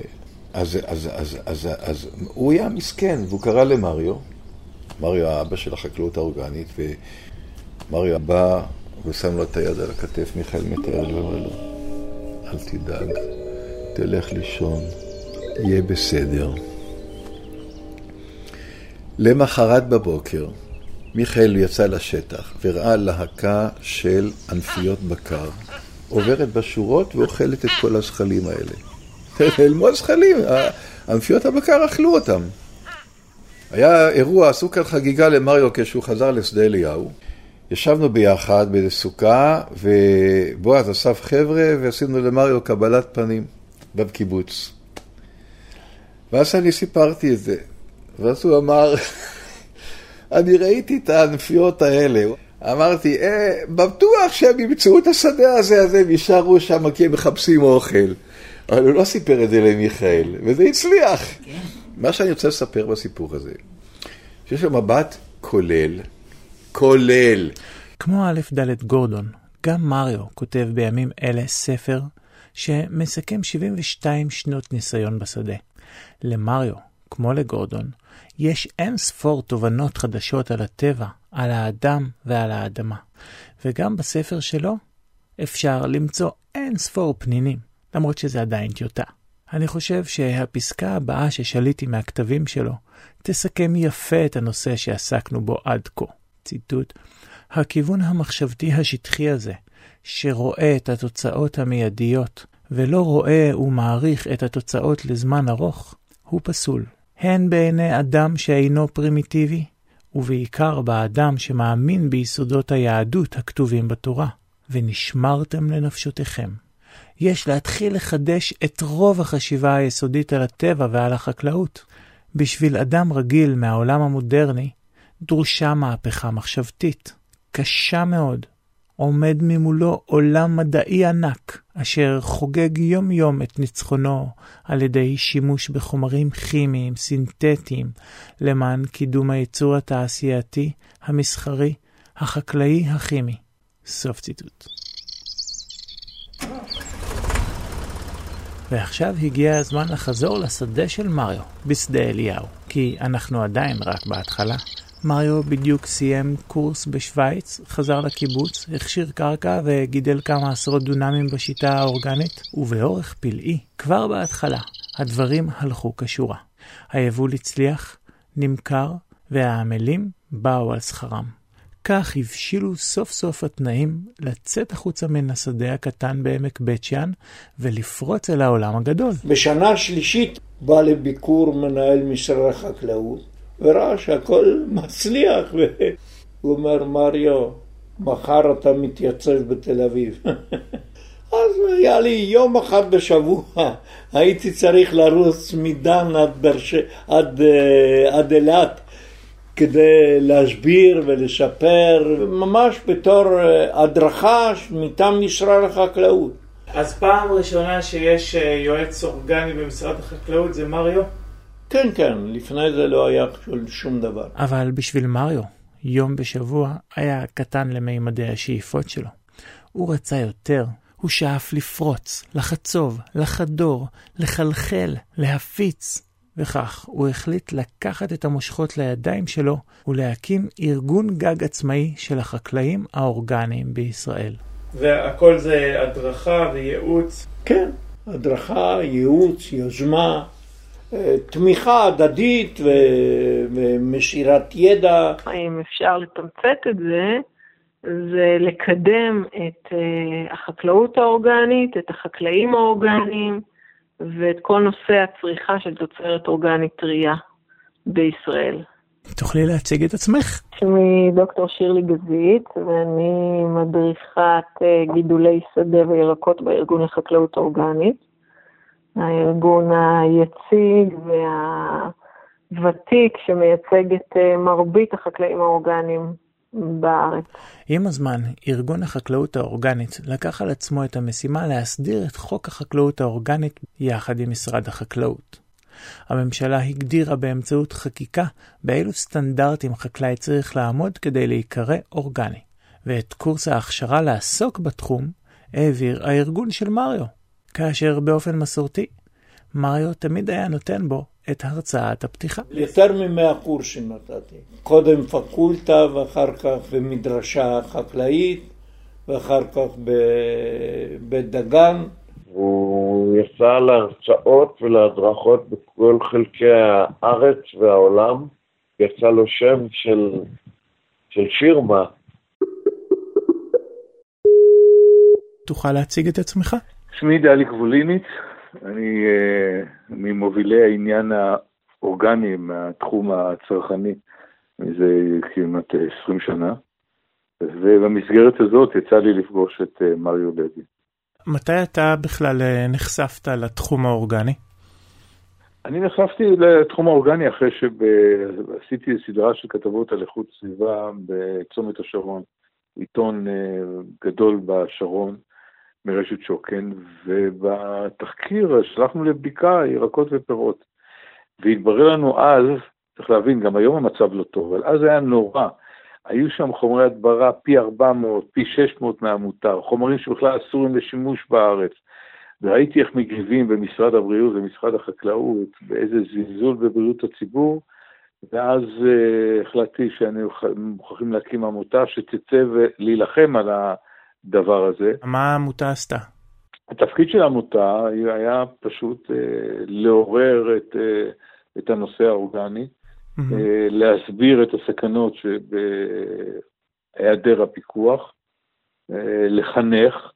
אז, אז, אז, אז, אז, אז הוא היה מסכן, והוא קרא למריו, מריו האבא של החקלאות האורגנית, ומריו בא ושם לו את היד על הכתף, מיכאל מתאר לי, ואומר לו, אל תדאג, תלך לישון, יהיה בסדר. למחרת בבוקר, מיכאל יצא לשטח וראה להקה של ענפיות בקר עוברת בשורות ואוכלת את כל הזחלים האלה. ללמוד זחלים. ענפיות הבקר אכלו אותם. היה אירוע, עשו כאן חגיגה למריו כשהוא חזר לשדה אליהו. ישבנו ביחד באיזה סוכה, ובועז אסף חבר'ה, ועשינו למריו קבלת פנים בקיבוץ. ואז אני סיפרתי את זה, ואז הוא אמר, אני ראיתי את הענפיות האלה. אמרתי, אה, בטוח שהם ימצאו את השדה הזה, אז הם יישארו שם כי הם מחפשים אוכל. אבל הוא לא סיפר את זה למיכאל, וזה הצליח. כן. מה שאני רוצה לספר בסיפור הזה, שיש לו מבט כולל, כולל. כמו א' ד' גורדון, גם מריו כותב בימים אלה ספר שמסכם 72 שנות ניסיון בשדה. למריו, כמו לגורדון, יש אין ספור תובנות חדשות על הטבע, על האדם ועל האדמה. וגם בספר שלו אפשר למצוא אין ספור פנינים, למרות שזה עדיין טיוטה. אני חושב שהפסקה הבאה ששליתי מהכתבים שלו תסכם יפה את הנושא שעסקנו בו עד כה. ציטוט: הכיוון המחשבתי השטחי הזה, שרואה את התוצאות המיידיות, ולא רואה ומעריך את התוצאות לזמן ארוך, הוא פסול. הן בעיני אדם שאינו פרימיטיבי, ובעיקר באדם שמאמין ביסודות היהדות הכתובים בתורה, ונשמרתם לנפשותיכם. יש להתחיל לחדש את רוב החשיבה היסודית על הטבע ועל החקלאות. בשביל אדם רגיל מהעולם המודרני, דרושה מהפכה מחשבתית, קשה מאוד. עומד ממולו עולם מדעי ענק, אשר חוגג יום-יום את ניצחונו על ידי שימוש בחומרים כימיים, סינתטיים, למען קידום הייצור התעשייתי, המסחרי, החקלאי, הכימי. סוף ציטוט. ועכשיו הגיע הזמן לחזור לשדה של מריו, בשדה אליהו, כי אנחנו עדיין רק בהתחלה. מריו בדיוק סיים קורס בשוויץ, חזר לקיבוץ, הכשיר קרקע וגידל כמה עשרות דונמים בשיטה האורגנית, ובאורך פלאי, כבר בהתחלה, הדברים הלכו כשורה. היבול הצליח, נמכר, והעמלים באו על שכרם. כך הבשילו סוף סוף התנאים לצאת החוצה מן השדה הקטן בעמק בית שאן ולפרוץ אל העולם הגדול. בשנה שלישית בא לביקור מנהל משרד החקלאות וראה שהכל מצליח והוא אומר מריו, מחר אתה מתייצב בתל אביב. אז היה לי יום אחד בשבוע, הייתי צריך לרוץ מדן עד, ברש... עד, אה, עד אילת כדי להסביר ולשפר, ממש בתור אה, הדרכה מטעם משרד החקלאות. אז פעם ראשונה שיש אה, יועץ אורגני במשרד החקלאות זה מריו? כן, כן, לפני זה לא היה שום דבר. אבל בשביל מריו, יום בשבוע היה קטן למימדי השאיפות שלו. הוא רצה יותר, הוא שאף לפרוץ, לחצוב, לחדור, לחלחל, להפיץ. וכך הוא החליט לקחת את המושכות לידיים שלו ולהקים ארגון גג עצמאי של החקלאים האורגניים בישראל. והכל זה הדרכה וייעוץ? כן, הדרכה, ייעוץ, יוזמה, אה, תמיכה הדדית ומסירת ידע. אם אפשר לתמצת את זה, זה לקדם את אה, החקלאות האורגנית, את החקלאים האורגניים. ואת כל נושא הצריכה של תוצרת אורגנית טרייה בישראל. תוכלי להציג את עצמך? שמי דוקטור שירלי גזית, ואני מדריכת אה, גידולי שדה וירקות בארגון לחקלאות אורגנית. הארגון היציג והוותיק שמייצג את אה, מרבית החקלאים האורגניים בארץ. עם הזמן, ארגון החקלאות האורגנית לקח על עצמו את המשימה להסדיר את חוק החקלאות האורגנית יחד עם משרד החקלאות. הממשלה הגדירה באמצעות חקיקה באילו סטנדרטים חקלאי צריך לעמוד כדי להיקרא אורגני, ואת קורס ההכשרה לעסוק בתחום העביר הארגון של מריו, כאשר באופן מסורתי, מריו תמיד היה נותן בו את הרצאת הפתיחה. יותר ממאה קורסים נתתי. קודם פקולטה ואחר כך במדרשה חקלאית ואחר כך בבית דגן. הוא יצא להרצאות ולהדרכות בכל חלקי הארץ והעולם. יצא לו שם של, של פירמה. תוכל להציג את עצמך? שמי דלי גבוליניץ, אני uh, ממובילי העניין האורגני מהתחום הצרכני מזה כמעט 20 שנה, ובמסגרת הזאת יצא לי לפגוש את uh, מריו לוי. מתי אתה בכלל נחשפת לתחום האורגני? אני נחשפתי לתחום האורגני אחרי שעשיתי סדרה של כתבות על איכות סביבה בצומת השרון, עיתון גדול בשרון, מרשת שוקן, ובתחקיר שלחנו לבדיקה ירקות ופירות. והתברר לנו אז, צריך להבין, גם היום המצב לא טוב, אבל אז היה נורא. היו שם חומרי הדברה פי 400, פי 600 מהמותר, חומרים שבכלל אסורים לשימוש בארץ. וראיתי איך מגיבים במשרד הבריאות ומשרד החקלאות, באיזה זלזול בבריאות הציבור, ואז uh, החלטתי שאני מוכרחים להקים עמותה שתצא ולהילחם על הדבר הזה. מה העמותה עשתה? התפקיד של העמותה היה פשוט uh, לעורר את, uh, את הנושא האורגני, mm-hmm. uh, להסביר את הסכנות שבהיעדר הפיקוח, uh, לחנך,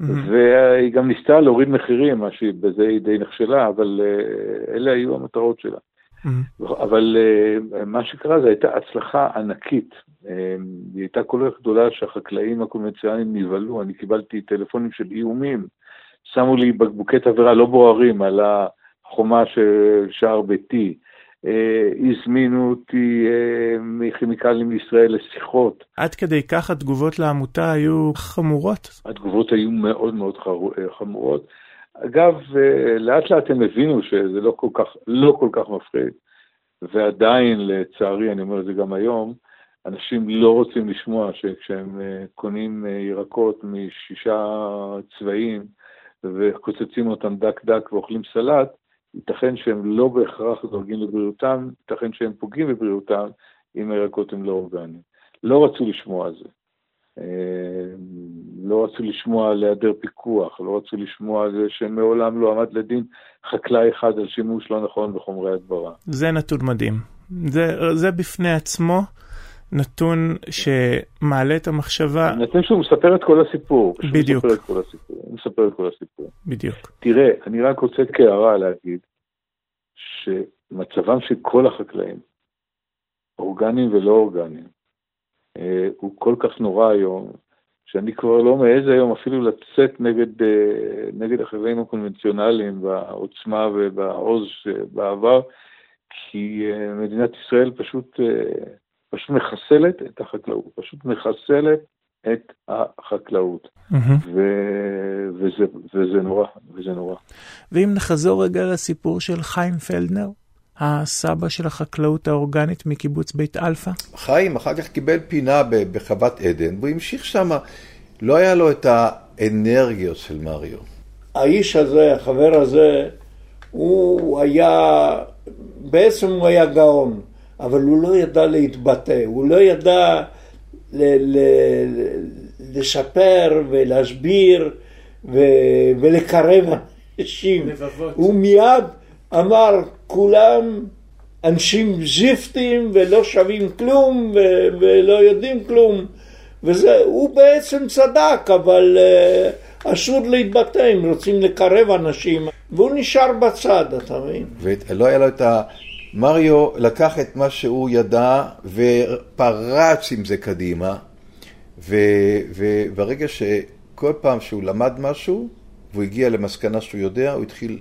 Mm-hmm. והיא גם ניסתה להוריד מחירים, מה שבזה היא די נכשלה, אבל uh, אלה היו המטרות שלה. אבל uh, מה שקרה זה הייתה הצלחה ענקית. Uh, היא הייתה כל כך גדולה שהחקלאים הקונבנציונליים נבהלו, אני קיבלתי טלפונים של איומים, שמו לי בקבוקי תבערה לא בוערים על החומה של שער ביתי. אה, הזמינו אותי אה, מכימיקלים לישראל לשיחות. עד כדי כך התגובות לעמותה היו חמורות? התגובות היו מאוד מאוד אה, חמורות. אגב, לאט לאט הם הבינו שזה לא כל כך, לא כל כך מפחיד, ועדיין, לצערי, אני אומר את זה גם היום, אנשים לא רוצים לשמוע שכשהם קונים ירקות משישה צבעים וקוצצים אותם דק דק ואוכלים סלט, ייתכן שהם לא בהכרח דואגים לבריאותם, ייתכן שהם פוגעים בבריאותם אם הירקות הם לא אורגניים. לא רצו לשמוע על זה. לא רצו לשמוע על היעדר פיקוח, לא רצו לשמוע על זה שמעולם לא עמד לדין חקלאי אחד על שימוש לא נכון בחומרי הדברה. זה נתון מדהים. זה, זה בפני עצמו נתון שמעלה את המחשבה. נתון שהוא מספר את כל הסיפור. בדיוק. מספר את כל הסיפור. הוא מספר את כל הסיפור. בדיוק. תראה, אני רק רוצה כהערה להגיד, שמצבם של כל החקלאים, אורגניים ולא אורגניים, אה, הוא כל כך נורא היום, שאני כבר לא מעז היום אפילו לצאת נגד, אה, נגד החקלאים הקונבנציונליים בעוצמה ובעוז שבעבר, כי אה, מדינת ישראל פשוט פשוט מחסלת את החקלאות, פשוט מחסלת את החקלאות. Mm-hmm. ו... וזה, וזה נורא, וזה נורא. ואם נחזור רגע לסיפור של חיים פלדנר, הסבא של החקלאות האורגנית מקיבוץ בית אלפא? חיים אחר כך קיבל פינה בחוות עדן, והוא המשיך שם, לא היה לו את האנרגיות של מריו. האיש הזה, החבר הזה, הוא היה, בעצם הוא היה גאון. אבל הוא לא ידע להתבטא, הוא לא ידע ל- ל- לשפר ולהסביר ו- ולקרב אנשים. לבבות. הוא מיד אמר, כולם אנשים זיפטים ולא שווים כלום ו- ולא יודעים כלום. וזה, הוא בעצם צדק, אבל uh, אסור להתבטא אם רוצים לקרב אנשים. והוא נשאר בצד, אתה מבין? ולא היה לו את ה... מריו לקח את מה שהוא ידע ופרץ עם זה קדימה, וברגע שכל פעם שהוא למד משהו, והוא הגיע למסקנה שהוא יודע, הוא התחיל,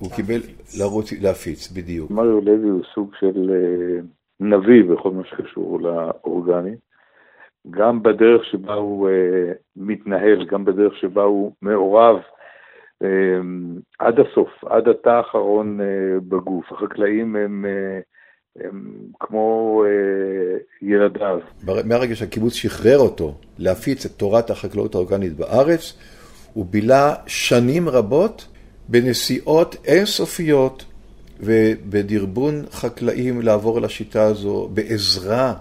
הוא קיבל לרוץ, להפיץ, בדיוק. מריו לוי הוא סוג של אה, נביא בכל מה שקשור לאורגני. גם בדרך שבה הוא uh, מתנהל, גם בדרך שבה הוא מעורב אמ, עד הסוף, עד התא האחרון אה, בגוף. החקלאים הם, אה, הם כמו אה, ילדיו. מהרגע שהקיבוץ שחרר אותו להפיץ את תורת החקלאות האורגנית בארץ, הוא בילה שנים רבות בנסיעות אינסופיות ובדרבון חקלאים לעבור לשיטה הזו בעזרה,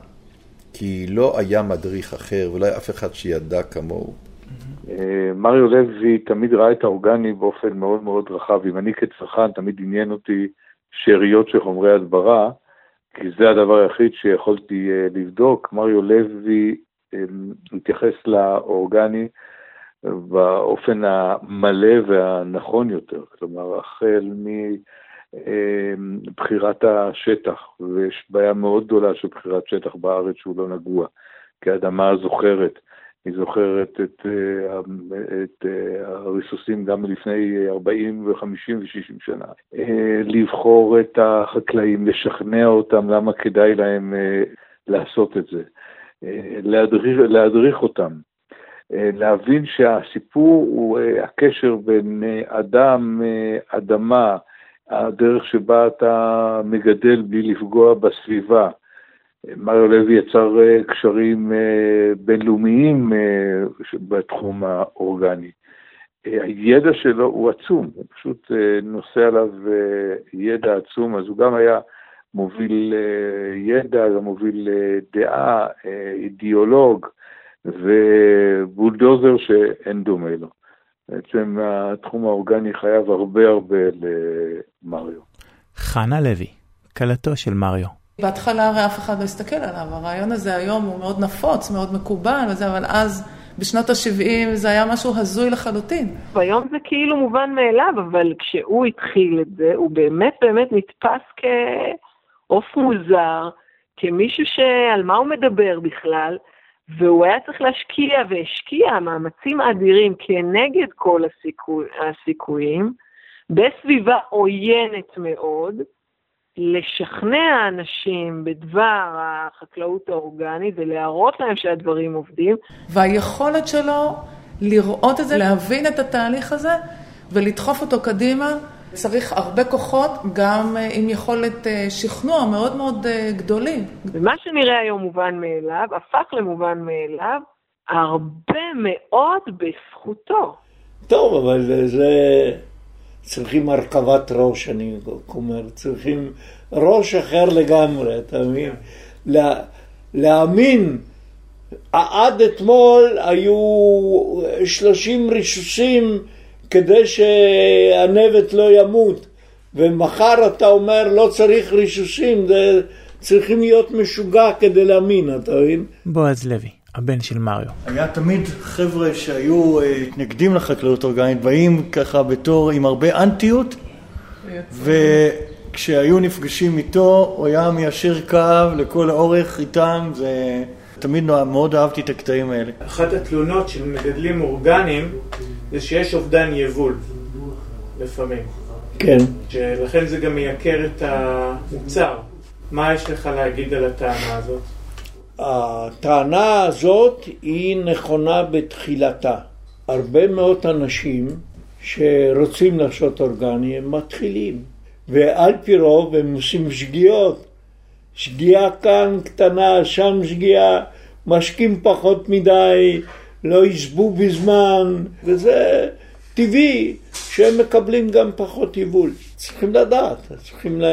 כי לא היה מדריך אחר היה אף אחד שידע כמוהו. אה, מריו לוי תמיד ראה את האורגני באופן מאוד מאוד רחב. אם אני כצרכן, תמיד עניין אותי שאריות של חומרי הדברה, כי זה הדבר היחיד שיכולתי אה, לבדוק. מריו לוי התייחס לאורגני באופן המלא והנכון יותר, כלומר, החל מבחירת השטח, ויש בעיה מאוד גדולה של בחירת שטח בארץ שהוא לא נגוע, כי האדמה זוכרת. היא זוכרת את, אה, את אה, הריסוסים גם לפני 40 ו-50 ו-60 שנה. אה, לבחור את החקלאים, לשכנע אותם למה כדאי להם לעשות את זה. להדריך, להדריך אותם. להבין שהסיפור הוא הקשר בין אדם, אדמה, הדרך שבה אתה מגדל בלי לפגוע בסביבה, מריו לוי יצר אה, קשרים אה, בינלאומיים אה, בתחום האורגני. הידע שלו הוא עצום, הוא פשוט נושא עליו ידע עצום, אז הוא גם היה מוביל ידע, גם מוביל דעה, אידיאולוג ובולדוזר שאין דומה לו. בעצם התחום האורגני חייב הרבה הרבה למריו. חנה לוי, כלתו של מריו. בהתחלה הרי אף אחד לא הסתכל עליו, הרעיון הזה היום הוא מאוד נפוץ, מאוד מקובל וזה, אבל אז בשנות ה-70 זה היה משהו הזוי לחלוטין. והיום זה כאילו מובן מאליו, אבל כשהוא התחיל את זה, הוא באמת באמת נתפס כעוף מוזר, כמישהו שעל מה הוא מדבר בכלל, והוא היה צריך להשקיע והשקיע מאמצים אדירים כנגד כל הסיכו... הסיכויים, בסביבה עוינת מאוד, לשכנע אנשים בדבר החקלאות האורגנית ולהראות להם שהדברים עובדים. והיכולת שלו לראות את זה, להבין את התהליך הזה ולדחוף אותו קדימה, צריך הרבה כוחות, גם אה, עם יכולת אה, שכנוע מאוד מאוד אה, גדולים. ומה שנראה היום מובן מאליו, הפך למובן מאליו הרבה מאוד בזכותו. טוב, אבל זה... צריכים הרכבת ראש, אני אומר, צריכים ראש אחר לגמרי, אתה מבין? לה, להאמין, עד אתמול היו שלושים רישוסים כדי שהנבט לא ימות, ומחר אתה אומר לא צריך רישוסים, זה, צריכים להיות משוגע כדי להאמין, אתה מבין? בועז לוי. הבן של מריו. היה תמיד חבר'ה שהיו אה, מתנגדים לחקלאות אורגנית, באים ככה בתור עם הרבה אנטיות, וכשהיו נפגשים איתו, הוא היה מיישר קו לכל האורך איתם, זה... תמיד מאוד אהבתי את הקטעים האלה. אחת התלונות של מגדלים אורגניים זה שיש אובדן יבול, לפעמים. כן. שלכן זה גם מייקר את המוצר. מה יש לך להגיד על הטענה הזאת? הטענה הזאת היא נכונה בתחילתה. הרבה מאוד אנשים שרוצים לעשות אורגני הם מתחילים, ועל פי רוב הם עושים שגיאות. שגיאה כאן קטנה, שם שגיאה, משקים פחות מדי, לא ישבו בזמן, וזה טבעי שהם מקבלים גם פחות יבול. צריכים לדעת, צריכים ל...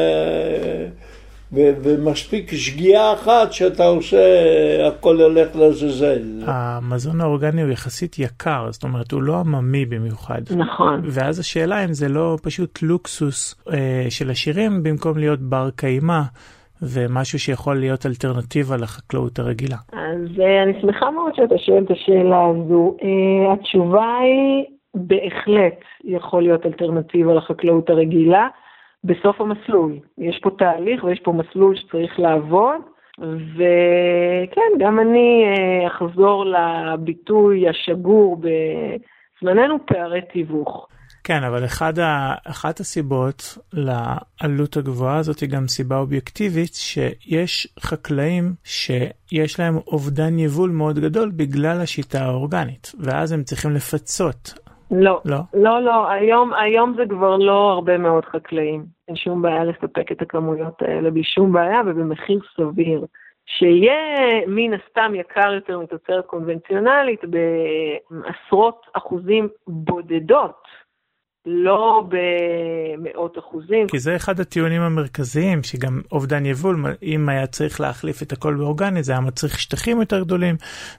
ו- ומספיק שגיאה אחת שאתה עושה, הכל הולך לעזאזל. המזון האורגני הוא יחסית יקר, זאת אומרת, הוא לא עממי במיוחד. נכון. ואז השאלה אם זה לא פשוט לוקסוס אה, של עשירים במקום להיות בר קיימא. ומשהו שיכול להיות אלטרנטיבה לחקלאות הרגילה. אז אה, אני שמחה מאוד שאתה שואל את השאלה הזו. אה, התשובה היא בהחלט יכול להיות אלטרנטיבה לחקלאות הרגילה. בסוף המסלול. יש פה תהליך ויש פה מסלול שצריך לעבוד, וכן, גם אני אה, אחזור לביטוי השגור בזמננו, פערי תיווך. כן, אבל אחד ה... אחת הסיבות לעלות הגבוהה הזאת היא גם סיבה אובייקטיבית, שיש חקלאים שיש להם אובדן יבול מאוד גדול בגלל השיטה האורגנית, ואז הם צריכים לפצות לא, לא, לא, לא, היום, היום זה כבר לא הרבה מאוד חקלאים. אין שום בעיה לספק את הכמויות האלה בלי שום בעיה ובמחיר סביר. שיהיה מן הסתם יקר יותר מתוצרת קונבנציונלית בעשרות אחוזים בודדות. לא במאות אחוזים. כי זה אחד הטיעונים המרכזיים, שגם אובדן יבול, אם היה צריך להחליף את הכל באורגני, זה היה מצריך שטחים יותר גדולים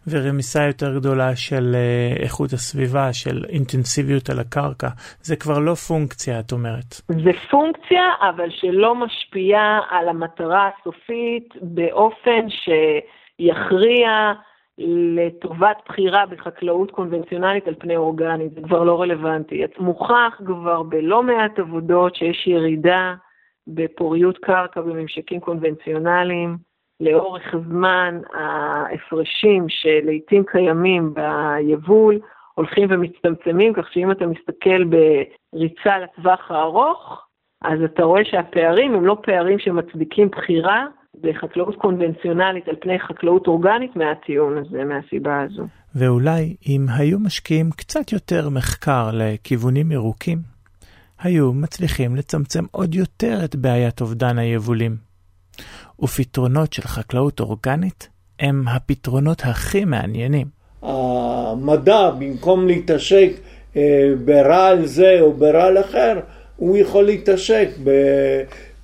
ורמיסה יותר גדולה של אה, איכות הסביבה, של אינטנסיביות על הקרקע. זה כבר לא פונקציה, את אומרת. זה פונקציה, אבל שלא משפיעה על המטרה הסופית באופן שיכריע לטובת בחירה בחקלאות קונבנציונלית על פני אורגנית, זה כבר לא רלוונטי. מוכח כבר בלא מעט עבודות שיש ירידה בפוריות קרקע בממשקים קונבנציונליים. לאורך זמן ההפרשים שלעיתים קיימים ביבול הולכים ומצטמצמים, כך שאם אתה מסתכל בריצה לטווח הארוך, אז אתה רואה שהפערים הם לא פערים שמצדיקים בחירה בחקלאות קונבנציונלית על פני חקלאות אורגנית מהטיעון הזה, מהסיבה הזו. ואולי אם היו משקיעים קצת יותר מחקר לכיוונים ירוקים, היו מצליחים לצמצם עוד יותר את בעיית אובדן היבולים. ופתרונות של חקלאות אורגנית הם הפתרונות הכי מעניינים. המדע, במקום להתעשק אה, ברעל זה או ברעל אחר, הוא יכול להתעשק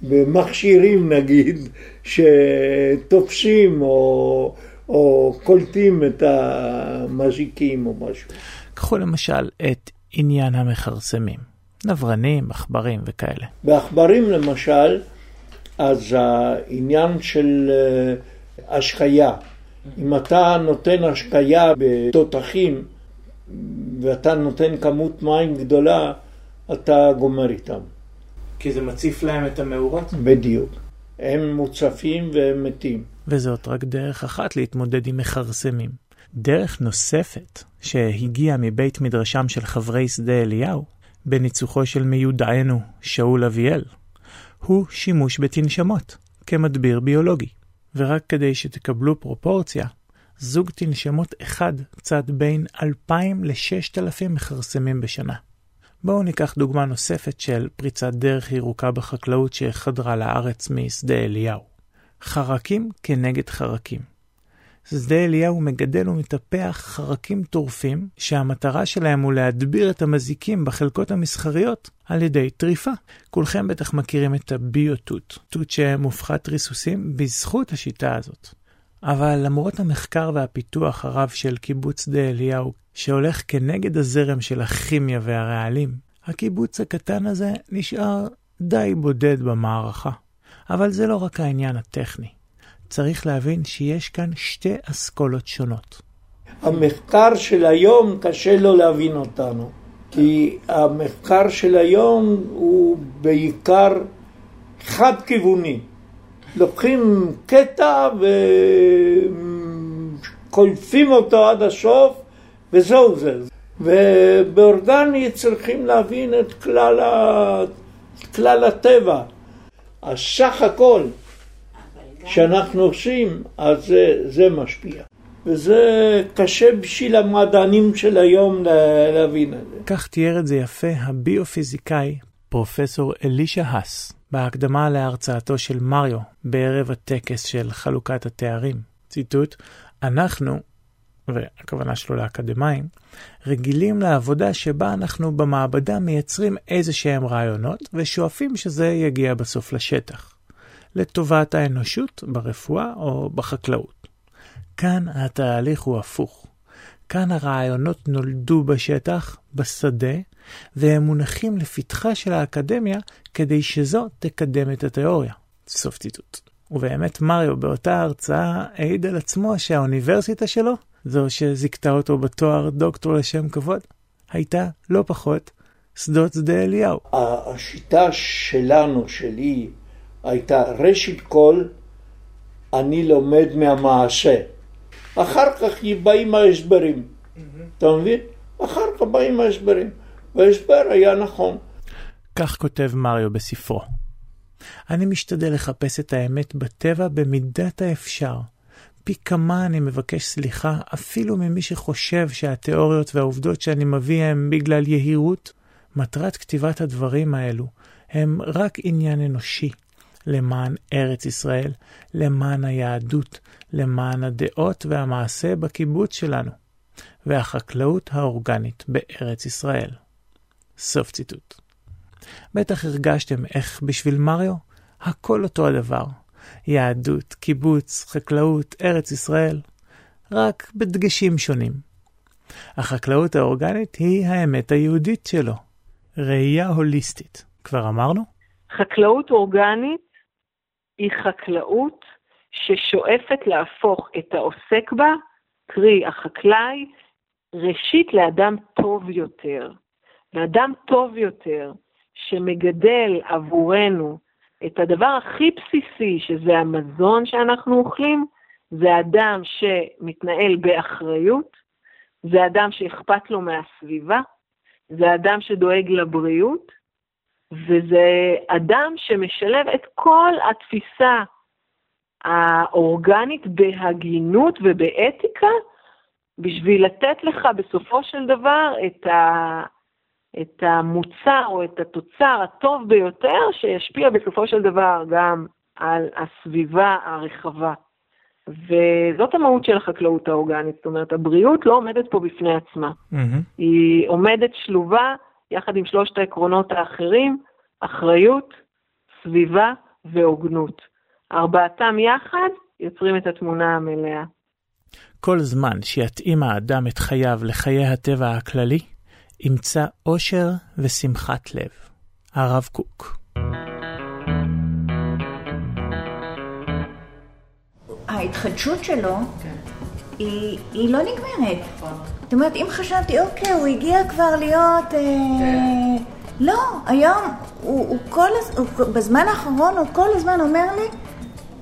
במכשירים נגיד, שתופסים או, או קולטים את המזיקים או משהו. קחו למשל את עניין המכרסמים, נברנים, עכברים וכאלה. בעכברים למשל, אז העניין של אה, השקיה, אם אתה נותן השקיה בתותחים ואתה נותן כמות מים גדולה, אתה גומר איתם. כי זה מציף להם את המאורות? בדיוק. הם מוצפים והם מתים. וזאת רק דרך אחת להתמודד עם מכרסמים. דרך נוספת שהגיעה מבית מדרשם של חברי שדה אליהו, בניצוחו של מיודענו שאול אביאל, הוא שימוש בתנשמות, כמדביר ביולוגי. ורק כדי שתקבלו פרופורציה, זוג תנשמות אחד צד בין 2,000 ל-6,000 מכרסמים בשנה. בואו ניקח דוגמה נוספת של פריצת דרך ירוקה בחקלאות שחדרה לארץ משדה אליהו. חרקים כנגד חרקים. שדה אליהו מגדל ומטפח חרקים טורפים, שהמטרה שלהם הוא להדביר את המזיקים בחלקות המסחריות על ידי טריפה. כולכם בטח מכירים את הביוטוט, תות שמופחת ריסוסים בזכות השיטה הזאת. אבל למרות המחקר והפיתוח הרב של קיבוץ שדה אליהו, שהולך כנגד הזרם של הכימיה והרעלים, הקיבוץ הקטן הזה נשאר די בודד במערכה. אבל זה לא רק העניין הטכני. צריך להבין שיש כאן שתי אסכולות שונות. המחקר של היום קשה לו להבין אותנו, כי המחקר של היום הוא בעיקר חד-כיווני. לוקחים קטע וקולפים אותו עד הסוף וזהו זה. ובאורגני צריכים להבין את כלל, ה... כלל הטבע. אז סך הכל שאנחנו עושים, אז זה, זה משפיע. וזה קשה בשביל המדענים של היום להבין את זה. כך תיאר את זה יפה הביופיזיקאי פרופסור אלישע האס בהקדמה להרצאתו של מריו בערב הטקס של חלוקת התארים. ציטוט: אנחנו, והכוונה שלו לאקדמאים, רגילים לעבודה שבה אנחנו במעבדה מייצרים איזה שהם רעיונות ושואפים שזה יגיע בסוף לשטח. לטובת האנושות ברפואה או בחקלאות. כאן התהליך הוא הפוך. כאן הרעיונות נולדו בשטח, בשדה, והם מונחים לפתחה של האקדמיה כדי שזו תקדם את התיאוריה. סוף ציטוט. ובאמת מריו באותה הרצאה העיד על עצמו שהאוניברסיטה שלו, זו שזיכתה אותו בתואר דוקטור לשם כבוד, הייתה לא פחות שדות שדה אליהו. השיטה שלנו, שלי, הייתה ראשית כל, אני לומד מהמעשה. אחר כך באים ההסברים. אתה מבין? אחר כך באים ההסברים. וההסבר היה נכון. כך כותב מריו בספרו. אני משתדל לחפש את האמת בטבע במידת האפשר. פי כמה אני מבקש סליחה אפילו ממי שחושב שהתיאוריות והעובדות שאני מביא הם בגלל יהירות. מטרת כתיבת הדברים האלו הם רק עניין אנושי, למען ארץ ישראל, למען היהדות, למען הדעות והמעשה בקיבוץ שלנו, והחקלאות האורגנית בארץ ישראל. סוף ציטוט. בטח הרגשתם איך בשביל מריו הכל אותו הדבר. יהדות, קיבוץ, חקלאות, ארץ ישראל, רק בדגשים שונים. החקלאות האורגנית היא האמת היהודית שלו. ראייה הוליסטית. כבר אמרנו? חקלאות אורגנית היא חקלאות ששואפת להפוך את העוסק בה קרי החקלאי, ראשית לאדם טוב יותר. ואדם טוב יותר, שמגדל עבורנו את הדבר הכי בסיסי, שזה המזון שאנחנו אוכלים, זה אדם שמתנהל באחריות, זה אדם שאכפת לו מהסביבה, זה אדם שדואג לבריאות, וזה אדם שמשלב את כל התפיסה האורגנית בהגינות ובאתיקה, בשביל לתת לך בסופו של דבר את, ה, את המוצר או את התוצר הטוב ביותר, שישפיע בסופו של דבר גם על הסביבה הרחבה. וזאת המהות של החקלאות האורגנית, זאת אומרת, הבריאות לא עומדת פה בפני עצמה. Mm-hmm. היא עומדת שלובה יחד עם שלושת העקרונות האחרים, אחריות, סביבה והוגנות. ארבעתם יחד יוצרים את התמונה המלאה. כל זמן שיתאים האדם את חייו לחיי הטבע הכללי, ימצא אושר ושמחת לב. הרב קוק. ההתחדשות שלו היא, היא לא נגמרת. זאת אומרת, אם חשבתי, אוקיי, הוא הגיע כבר להיות... אה, לא, היום, הוא, הוא כל, הוא, בזמן האחרון הוא כל הזמן אומר לי,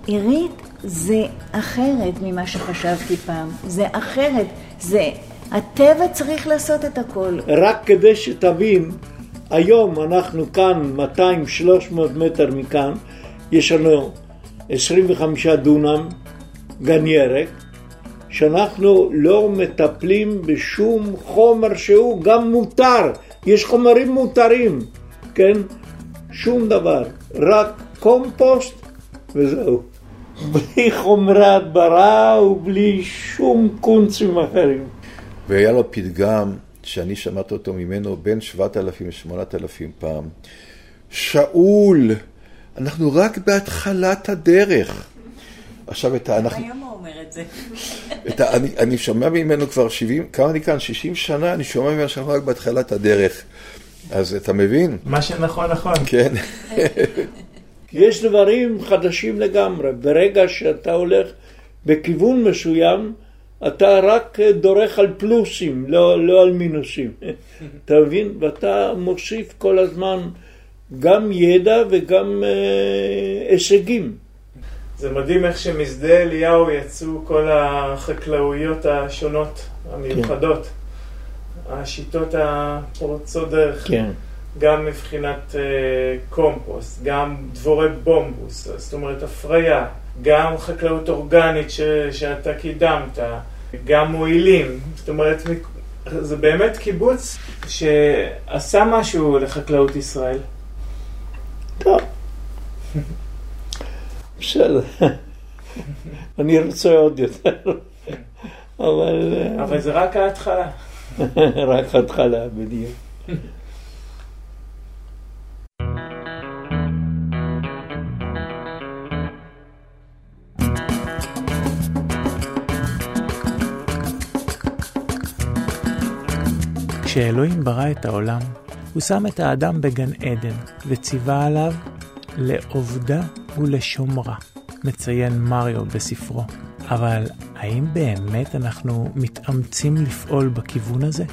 עירית, זה אחרת ממה שחשבתי פעם. זה אחרת. זה... הטבע צריך לעשות את הכל. רק כדי שתבין, היום אנחנו כאן 200-300 מטר מכאן, יש לנו 25 דונם גן ירק, שאנחנו לא מטפלים בשום חומר שהוא גם מותר, יש חומרים מותרים, כן? שום דבר, רק קומפוסט וזהו. בלי חומרי הדברה ובלי שום קונצים אחרים. והיה לו פתגם שאני שמעתי אותו ממנו בין 7,000 ל-8,000 פעם. שאול, אנחנו רק בהתחלת הדרך. עכשיו את ה... אנחנו... היום הוא אומר את זה. את ה... אני, אני שומע ממנו כבר 70, כמה אני כאן? 60 שנה, אני שומע ממנו שאנחנו רק בהתחלת הדרך. אז אתה מבין? מה שנכון נכון. כן. יש דברים חדשים לגמרי. ברגע שאתה הולך בכיוון מסוים, אתה רק דורך על פלוסים, לא, לא על מינוסים. אתה מבין? ואתה מוסיף כל הזמן גם ידע וגם אה, הישגים. זה מדהים איך שמשדה אליהו יצאו כל החקלאויות השונות, המיוחדות, כן. השיטות הפורצות דרך. כן. גם מבחינת uh, קומפוסט, גם דבורי בומבוס, זאת אומרת הפריה, גם חקלאות אורגנית ש, שאתה קידמת, גם מועילים, זאת אומרת זה באמת קיבוץ שעשה משהו לחקלאות ישראל. טוב. בסדר. אני רוצה עוד יותר. אבל... אה, אבל זה רק ההתחלה. רק ההתחלה, בדיוק. כשאלוהים ברא את העולם, הוא שם את האדם בגן עדן, וציווה עליו לעובדה ולשומרה, מציין מריו בספרו. אבל האם באמת אנחנו מתאמצים לפעול בכיוון הזה?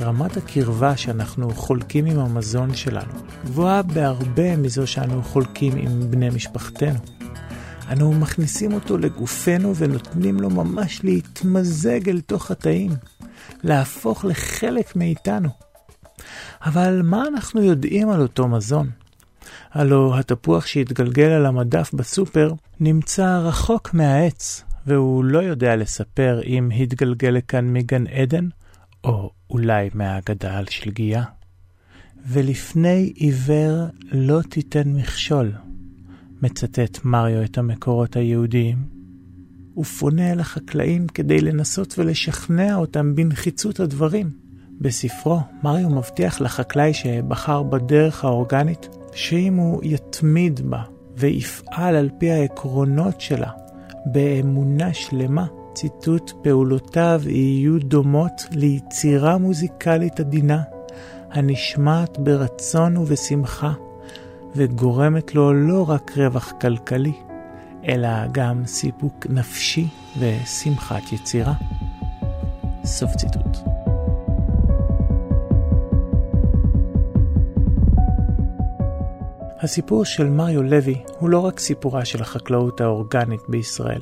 רמת הקרבה שאנחנו חולקים עם המזון שלנו גבוהה בהרבה מזו שאנו חולקים עם בני משפחתנו. אנו מכניסים אותו לגופנו ונותנים לו ממש להתמזג אל תוך התאים. להפוך לחלק מאיתנו. אבל מה אנחנו יודעים על אותו מזון? הלו התפוח שהתגלגל על המדף בסופר נמצא רחוק מהעץ, והוא לא יודע לספר אם התגלגל לכאן מגן עדן, או אולי מהאגדה על שלגיה. ולפני עיוור לא תיתן מכשול, מצטט מריו את המקורות היהודיים, ופונה אל החקלאים כדי לנסות ולשכנע אותם בנחיצות הדברים. בספרו, מריו מבטיח לחקלאי שבחר בדרך האורגנית, שאם הוא יתמיד בה ויפעל על פי העקרונות שלה, באמונה שלמה, ציטוט פעולותיו יהיו דומות ליצירה מוזיקלית עדינה, הנשמעת ברצון ובשמחה, וגורמת לו לא רק רווח כלכלי, אלא גם סיפוק נפשי ושמחת יצירה. סוף ציטוט. הסיפור של מריו לוי הוא לא רק סיפורה של החקלאות האורגנית בישראל,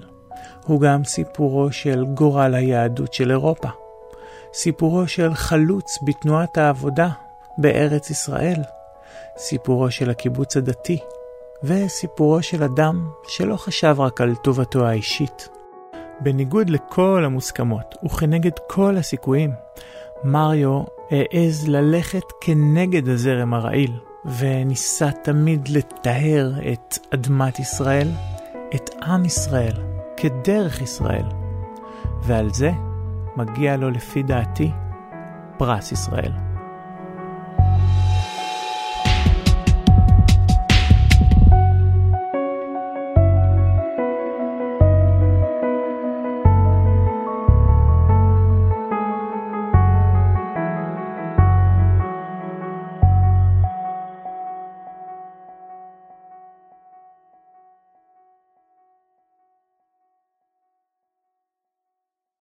הוא גם סיפורו של גורל היהדות של אירופה. סיפורו של חלוץ בתנועת העבודה בארץ ישראל. סיפורו של הקיבוץ הדתי. וסיפורו של אדם שלא חשב רק על טובתו האישית. בניגוד לכל המוסכמות וכנגד כל הסיכויים, מריו העז ללכת כנגד הזרם הרעיל, וניסה תמיד לטהר את אדמת ישראל, את עם ישראל, כדרך ישראל. ועל זה מגיע לו לפי דעתי פרס ישראל.